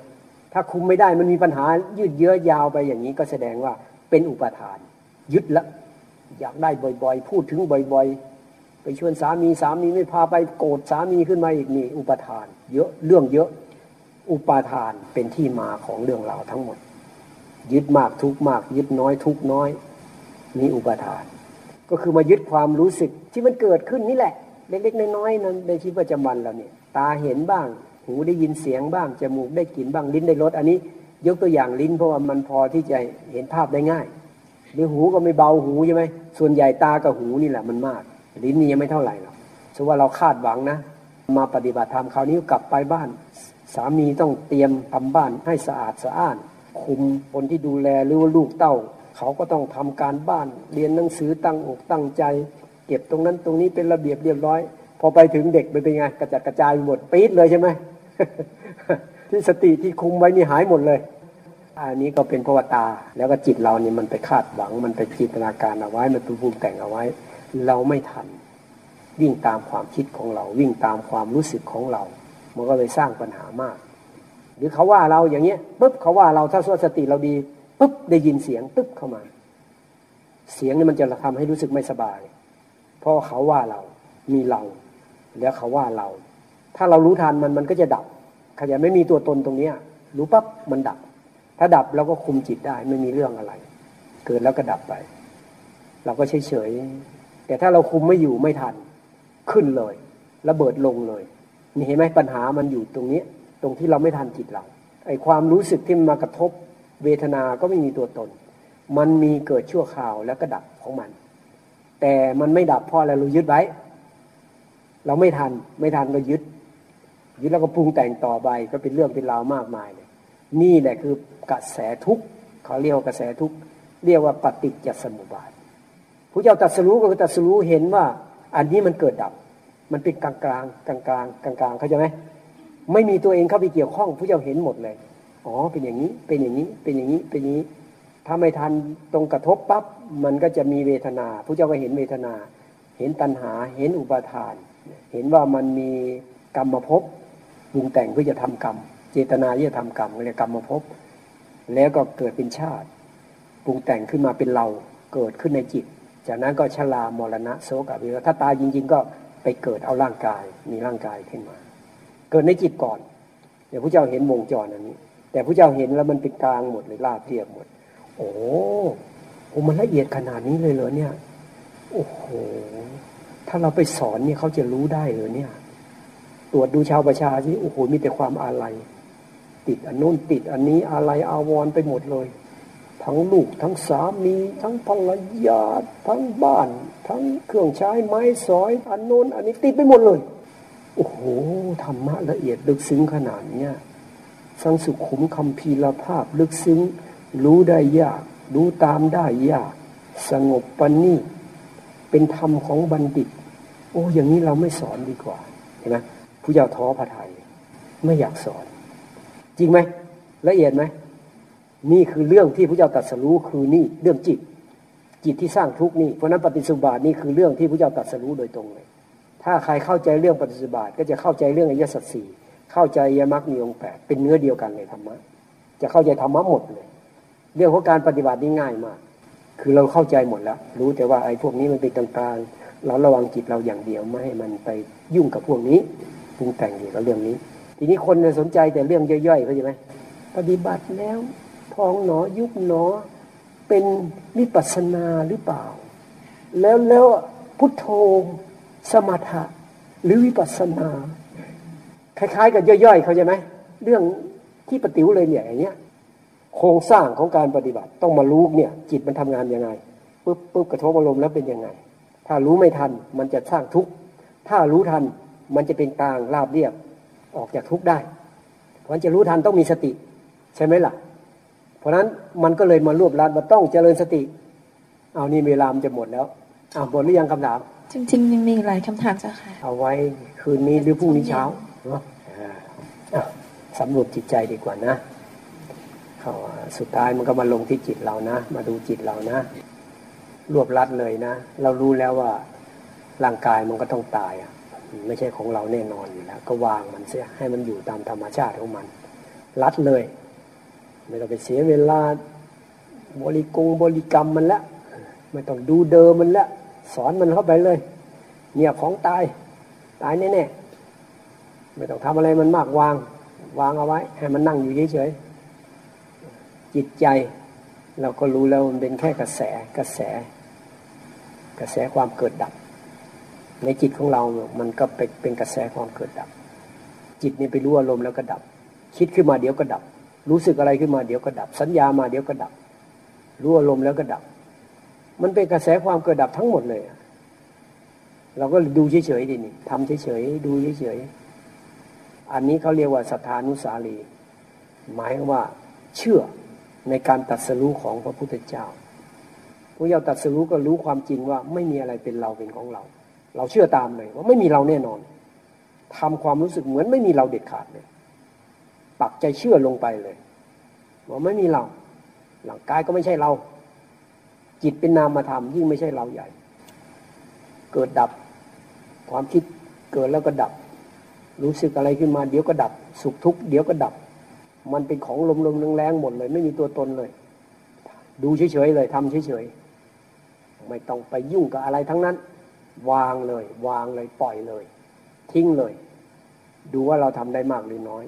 ถ้าคุมไม่ได้มันมีปัญหายืดเยื้อยาวไปอย่างนี้ก็แสดงว่าเป็นอุปทาน ยึดละอยากได้บ่อยๆ พูดถึงบ่อยๆ ไปชวนสามีสามีไม่พาไปโกรธสามีขึ้นมาอีกนี่อุปทาน เยอะเรื่องเยอะอุปทานเป็นที่มาของเรื่องราวทั้งหมด ยึดมากทุกมาก ยึดน้อยทุกน้อยนี่อุปทาน ก็คือมายึดความรู้สึกที่มันเกิดขึ้นนี่แหละ เล็กๆน้อยๆนั้นในชีวิตประจำวันเราเนี่ยตาเห็นบ้าง หูได้ยินเสียงบ้างจมูกได้กลิ่นบ้างลิ้นได้รสอันนี้ ยกตัวอย่างลิ้นเพราะว่ามันพอที่จะเห็นภาพได้ง่ายหรือหูก็ไม่เบาหูใช่ไหมส่วนใหญ่ตากับหูนี่แหละมันมาก ลิ้นนี่ยังไม่เท่าไหร่หรอกสมว่าเราคาดหวังนะ มาปฏิบัติธรรมคราวนี้กลับไปบ้าน สามีต้องเตรียมทำบ้านให้สะอาดสะอ้าน คุมคนที่ดูแลหรือว่าลูกเต้า เขาก็ต้องทำการบ้าน เรียนหนังสือตั้งอกตั้งใจ เก็บตรงนั้นตรงนี้เป็นระเบียบเรียบร้อย พอไปถึงเด็กไปเป็นไงกระจัดกระจายหมดปี๊ดเลยใช่ไหมที่สติที่คุมไว้นี่หายหมดเลย อันนี้ก็เป็นภาวตา แล้วก็จิตเรานี่มันไปคาดหวัง มันไปจินตนาการเอาไว้ มันไปปรุงแต่งเอาไว้ เราไม่ทัน วิ่งตามความคิดของเรา วิ่งตามความรู้สึกของเรา มันก็เลยสร้างปัญหามาก หรือเขาว่าเราอย่างเงี้ยปุ๊บเขาว่าเราถ้าสติเราดี ปุ๊บได้ยินเสียงปุ๊บเข้ามา เสียงนี่มันจะทำให้รู้สึกไม่สบาย เพราะเขาว่าเรา มีเรา แล้วเขาว่าเรา ถ้าเรารู้ทันมันมันก็จะดับขยันไม่มีตัวตนตรงเนี้ย รู้ปั๊บมันดับ ถ้าดับเราก็คุมจิตได้ไม่มีเรื่องอะไร เกิดแล้วก็ดับไป เราก็เฉยเฉยแต่ถ้าเราคุมไม่อยู่ไม่ทัน ขึ้นเลยระเบิดลงเลยนี่เห็นไหมปัญหามันอยู่ตรงนี้ ตรงที่เราไม่ทันจิตเราไอ้ความรู้สึกที่มากระทบ เวทนาก็ไม่มีตัวตน มันมีเกิดชั่วคราวแล้วก็ดับของมัน แต่มันไม่ดับเพราะอะไรเรายึดไว้ เราไม่ทัน ไม่ทันก็ยึด ยึดแล้วก็ปรุงแต่งต่อไปก็เป็นเรื่องเป็นราวมากมายเลย นี่แหละคือกระแสทุกข์เขาเรียกว่ากระแสทุกข์เรียกว่าปฏิจจสมุปบาทพระเจ้าตรัสรู้ก็ตรัสรู้เห็นว่า อันนี้มันเกิดดับ มันเป็นกลางกลางกลางกลางกลางกลางเข้าใจไหมไม่มีตัวเองเข้าไปเกี่ยวข้องพระเจ้าเห็นหมดเลย อ๋อเป็นอย่างนี้ เป็นอย่างนี้ เป็นอย่างนี้ เป็นอย่างนี้ ถ้าไม่ทันตรงกระทบปั๊บมันก็จะมีเวทนาพระเจ้าก็เห็นเวทนา เห็นตัณหา เห็นอุปาทาน เห็นว่ามันมีกรรมภพปรุงแต่งเพื่อจะทำกรรม เจตนาที่จะทำกรรมเรียกกรรมภพแล้วก็เกิดเป็นชาติปรุงแต่งขึ้นมาเป็นเราเกิดขึ้นในจิต จากนั้นก็ชรามรณะโสกวิถ้าตายจริง ๆ ก็ไปเกิดเอาร่างกายมีร่างกายขึ้นมา เกิดในจิตก่อน เดี๋ยวพระเจ้าเห็นวงจรอันนี้ แต่พระเจ้าเห็นแล้วมันเป็นกลางหมดเลยราบเรียบหมด โอ้โหมันละเอียดขนาดนี้เลยเหรอเนี่ย โอ้โห ถ้าเราไปสอนเนี่ยเขาจะรู้ได้เลยเนี่ย ตรวจดูชาวประชาสิโอ้โห มีแต่ความอาลัย ติดอันนู้นติดอันนี้อะไรอาวรไปหมดเลย ทั้งลูก ทั้งสามี ทั้งภรรยา ทั้งบ้าน ทั้งเครื่องใช้ไม้สอย อันนู้นอันนี้ติดไปหมดเลย โอ้โห ธรรมะละเอียดลึกซึ้งขนาดเนี้ย สังสุขุมคำพีรภาพลึกซึ้ง รู้ได้ยาก รู้ตามได้ยาก สงบปณีเป็นธรรมของบัณฑิต โอ้อย่างนี้เราไม่สอนดีกว่าเห็นไหมผู้เจ้าท้อพระไทยไม่อยากสอน จริงไหมละเอียดไหมนี่คือเรื่องที่พระเจ้าตรัสรู้คือนี่เรื่องจิต จิตที่สร้างทุกนี่เพราะนั้นปฏิสุบาทนี่คือเรื่องที่พระเจ้าตรัสรู้โดยตรงเลย ถ้าใครเข้าใจเรื่องปฏิสุบาทก็จะเข้าใจเรื่องอริยสัจสี่ เข้าใจยมรรคมีองค์แปดเป็นเนื้อเดียวกันเลยธรรมะจะเข้าใจธรรมะหมดเลย เรื่องของการปฏิบัตินี่ง่ายมาก คือเราเข้าใจหมดแล้ว รู้แต่ว่าไอ้พวกนี้มันเป็นต่างๆเราระวังจิตเราอย่างเดียวไม่ให้มันไปยุ่งกับพวกนี้ปรุงแต่งเกี่กับเรื่องนี้ ทีนี้คนสนใจแต่เรื่องย่อยๆเข้าใจไหมปฏิบัติแล้วพองหนอยุบหนอเป็นวิปัสนาหรือเปล่า แล้วแล้วพุทโธสมถะหรือวิปัสนา คล้ายๆ กับย่อยๆ เขาใช่ไหมเรื่องที่ปฏิวเลยเนี่ยอย่างเงี้ยโครงสร้างของการปฏิบัติต้องมารู้เนี่ย จิตมันทำงานยังไงปุ๊บปุ๊บกระทบอารมณ์แล้วเป็นยังไง ถ้ารู้ไม่ทันมันจะสร้างทุกข์ถ้ารู้ทันมันจะเป็นกลางราบเรียบออกจากทุกข์ได้ เพราะจะรู้ทันต้องมีสติ ใช่ไหมล่ะ เพราะนั้นมันก็เลยมารวบรัดว่าต้องเจริญสติ เอานี่เวลามจะหมดแล้วอ้าวหมดหรือยังคำถามจริงๆยังมีหลายคำถามเจ้าค่ะ เอาไว้คืนนี้หรือพรุ่งนี้เช้า เนาะอะสำรวจจิตใจดีกว่านะเขาสุดท้ายมันก็มาลงที่จิตเรานะ มาดูจิตเรานะ รวบรัดเลยนะ เรารู้แล้วว่าร่างกายมันก็ต้องตายอะ ไม่ใช่ของเราแน่นอนอยู่แล้ว ก็วางมันเสียให้มันอยู่ตามธรรมชาติของมัน รัดเลย ไม่ต้องไปเสียเวลาบริกงบริกรรมมันละไม่ต้องดูเดิมมันละสอนมันเข้าไปเลย เนี่ยของตาย ตายแน่ๆ ไม่ต้องทำอะไรมันมากวาง วางเอาไว้ ให้มันนั่งอยู่เฉยๆจิตใจ เราก็รู้แล้วมันเป็นแค่กระแสกระแส กระแสความเกิดดับ ในจิตของเรา มันก็เป็นเป็นกระแสความเกิดดับ จิตนี่ไปรู้อารมณ์แล้วก็ดับ คิดขึ้นมาเดี๋ยวก็ดับ รู้สึกอะไรขึ้นมาเดี๋ยวก็ดับ สัญญามาเดี๋ยวก็ดับ รู้อารมณ์แล้วก็ดับ มันเป็นกระแสความเกิดดับทั้งหมดเลยเราก็ดูเฉยๆดินี่ทำเฉยๆดูเฉยๆ อันนี้เขาเรียกว่าสัทธานุสาลี หมายว่าเชื่อในการตัดสรู้ของพระพุทธเจ้าพระเจ้าตัดสรู้ก็รู้ความจริงว่าไม่มีอะไรเป็นเราเป็นของเรา เราเชื่อตามเลยว่าไม่มีเราแน่นอนทำความรู้สึกเหมือนไม่มีเราเด็ดขาดเลยปักใจเชื่อลงไปเลยว่าไม่มีเราหลังกายก็ไม่ใช่เรา จิตเป็นนามธรรมยิ่งไม่ใช่เราใหญ่ เกิดดับความคิดเกิดแล้วก็ดับ รู้สึกอะไรขึ้นมาเดี๋ยวก็ดับ สุขทุกข์เดี๋ยวก็ดับ มันเป็นของลมๆแรงๆหมดเลย ไม่มีตัวตนเลย ดูเฉยๆเลยทำเฉยๆไม่ต้องไปยุ่งกับอะไรทั้งนั้น วางเลย วางเลยปล่อยเลย ทิ้งเลย ดูว่าเราทำได้มากหรือน้อย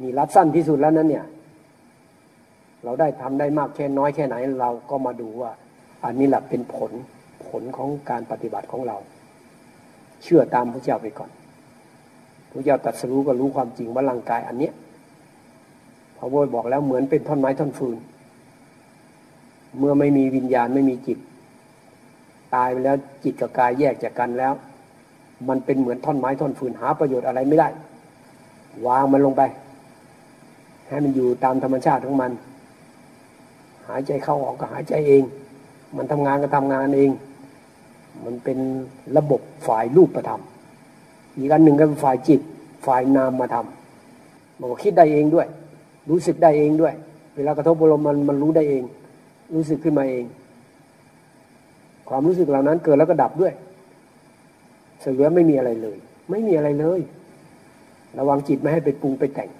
นี่รัดสั้นที่สุดแล้วนั้นเนี่ย เราได้ทำได้มากแค่น้อยแค่ไหน เราก็มาดูว่า อันนี้แหละเป็นผลผลของการปฏิบัติของเรา เชื่อตามพระเจ้าไปก่อน พระเจ้าตัดสรู้ก็รู้ความจริงว่าร่างกายอันเนี้ยพระโวยบอกแล้วเหมือนเป็นท่อนไม้ท่อนฟืน เมื่อไม่มีวิญญาณไม่มีจิต ตายไปแล้วจิตกับกายแยกจากกันแล้ว มันเป็นเหมือนท่อนไม้ท่อนฟืนหาประโยชน์อะไรไม่ได้ วางมันลงไป ให้มันอยู่ตามธรรมชาติของมัน หายใจเข้าออกก็หายใจเอง มันทำงานก็ทำงานเอง มันเป็นระบบฝ่ายรูปธรรม อีกอันหนึ่งก็เป็นฝ่ายจิต ฝ่ายนามมาทำบอกคิดได้เองด้วย รู้สึกได้เองด้วย เวลากระทบอารมณ์มันมันรู้ได้เอง รู้สึกขึ้นมาเอง ความรู้สึกเหล่านั้นเกิดแล้วก็ดับด้วยเสือไม่มีอะไรเลย ไม่มีอะไรเลย ระวังจิตไม่ให้ไปปรุงไปแต่ง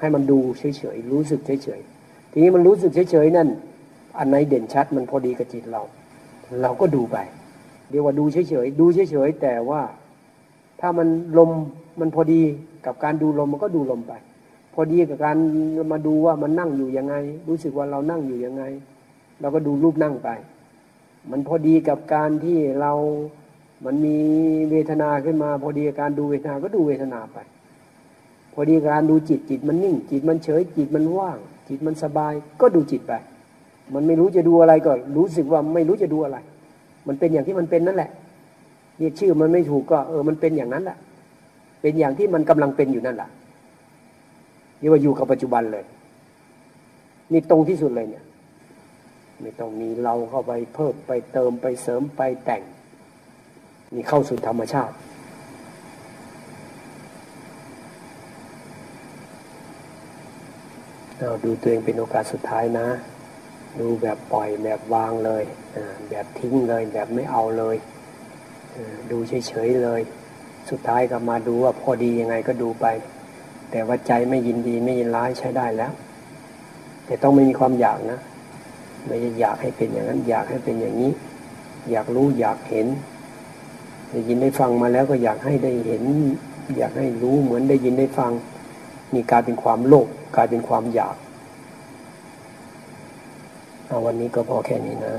ให้มันดูเฉยๆรู้สึกเฉยๆทีนี้มันรู้สึกเฉยๆนั่น อันไหนเด่นชัดมันพอดีกับจิตเรา เราก็ดูไปเรียกว่าดูเฉยๆดูเฉยๆแต่ว่า ถ้ามันลมมันพอดีกับการดูลมมันก็ดูลมไป พอดีกับการมาดูว่ามันนั่งอยู่ยังไง รู้สึกว่าเรานั่งอยู่ยังไง เราก็ดูรูปนั่งไป มันพอดีกับการที่เรา มันมีเวทนาขึ้นมา พอดีกับการดูเวทนาก็ดูเวทนาไป พอดีกับการดูจิตจิตมันนิ่ง จิตมันเฉยจิตมันว่าง จิตมันสบายก็ดูจิตไป มันไม่รู้จะดูอะไรก็รู้สึกว่าไม่รู้จะดูอะไร มันเป็นอย่างที่มันเป็นนั่นแหละ เรียกชื่อมันไม่ถูกก็เออมันเป็นอย่างนั้นแหละเป็นอย่างที่มันกำลังเป็นอยู่นั่นแหละนี่ว่าอยู่กับปัจจุบันเลย นี่ตรงที่สุดเลยเนี่ย ไม่ต้องมีเราเข้าไปเพิ่มไปเติมไปเสริมไปแต่ง นี่เข้าสู่ธรรมชาติเราดูตัวเองเป็นโอกาสสุดท้ายนะ ดูแบบปล่อยแบบวางเลย แบบทิ้งเลยแบบไม่เอาเลย ดูเฉยๆเลย สุดท้ายก็มาดูว่าพอดียังไงก็ดูไป แต่ว่าใจไม่ยินดีไม่ยินร้ายใช้ได้แล้ว แต่ต้องไม่มีความอยากนะไม่ได้อยากให้เป็นอย่างนั้น อยากให้เป็นอย่างนี้ อยากรู้อยากเห็นได้ยินได้ฟังมาแล้วก็อยากให้ได้เห็น อยากให้รู้เหมือนได้ยินได้ฟังนี่กลายเป็นความโลภกลายเป็นความอยากเอาวันนี้ก็พอแค่นี้นะ